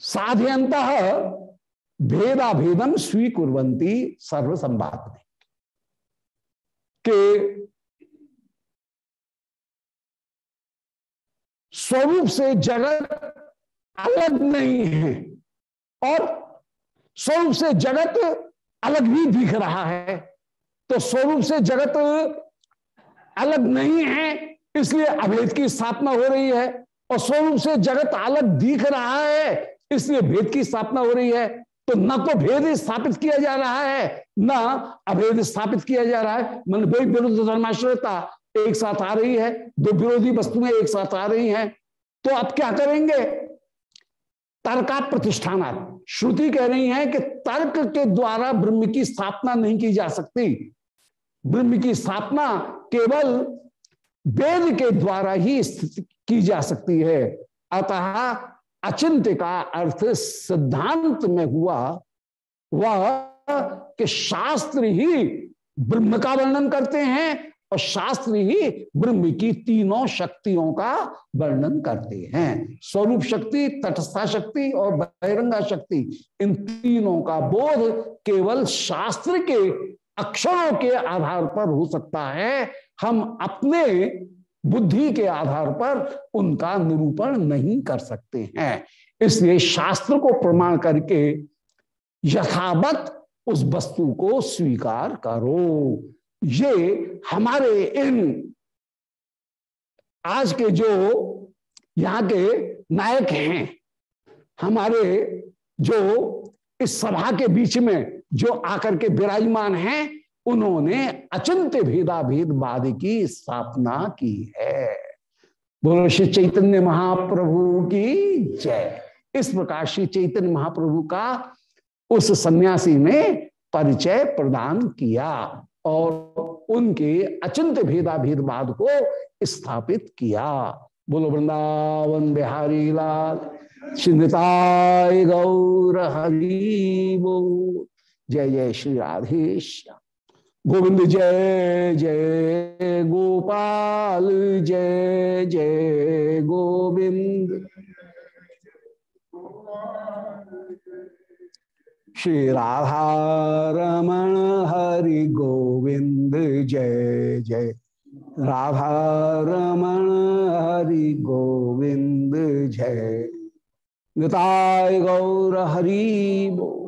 साध्यंत भेदा भेदम स्वीकुरंती सर्वसंवाद में के स्वरूप से जगत अलग नहीं है और स्वरूप से जगत अलग भी दिख रहा है। तो स्वरूप से जगत अलग नहीं है, इसलिए अभेद की स्थापना हो रही है। और स्वरूप से जगत अलग दिख रहा है, इसलिए भेद की स्थापना हो रही है। तो न तो भेद स्थापित किया जा रहा है, न अभेद स्थापित किया जा रहा है। मन वही विरुद्ध धर्माश्रयता एक साथ आ रही है, दो विरोधी वस्तुएँ एक साथ आ रही हैं। तो अब क्या करेंगे? तर्का प्रतिष्ठान श्रुति कह रही है कि तर्क के द्वारा ब्रह्म की स्थापना नहीं की जा सकती। ब्रह्म की स्थापना केवल वेद के द्वारा ही की जा सकती है। अतः अचिंत्य का अर्थ सिद्धांत में हुआ, वह कि शास्त्र ही ब्रह्म का वर्णन करते हैं और शास्त्र ही ब्रह्म की तीनों शक्तियों का वर्णन करते हैं। स्वरूप शक्ति, तटस्था शक्ति और बहिरंगा शक्ति, इन तीनों का बोध केवल शास्त्र के अक्षरों के आधार पर हो सकता है। हम अपने बुद्धि के आधार पर उनका निरूपण नहीं कर सकते हैं। इसलिए शास्त्र को प्रमाण करके यथावत उस वस्तु को स्वीकार करो। ये हमारे इन आज के जो यहाँ के नायक हैं, हमारे जो इस सभा के बीच में जो आकर के विराजमान हैं उन्होंने अचिंत्य भेदा भेदवाद की स्थापना की है। बोलो, श्री चैतन्य महाप्रभु की जय। इस प्रकार श्री चैतन्य महाप्रभु का उस सन्यासी ने परिचय प्रदान किया और उनके अचिंत भेदा भेदवाद को स्थापित किया। बोलो, वृंदावन बिहारी लाल चिंताय गौर हरि जय जय श्री राधेश गोविंद जय जय गोपाल, जय जय गोविंद। श्री राधा रमण हरि गोविंद, जय जय। राधा रमण हरि गोविंद, जय। गताय गौर हरि बो राधेश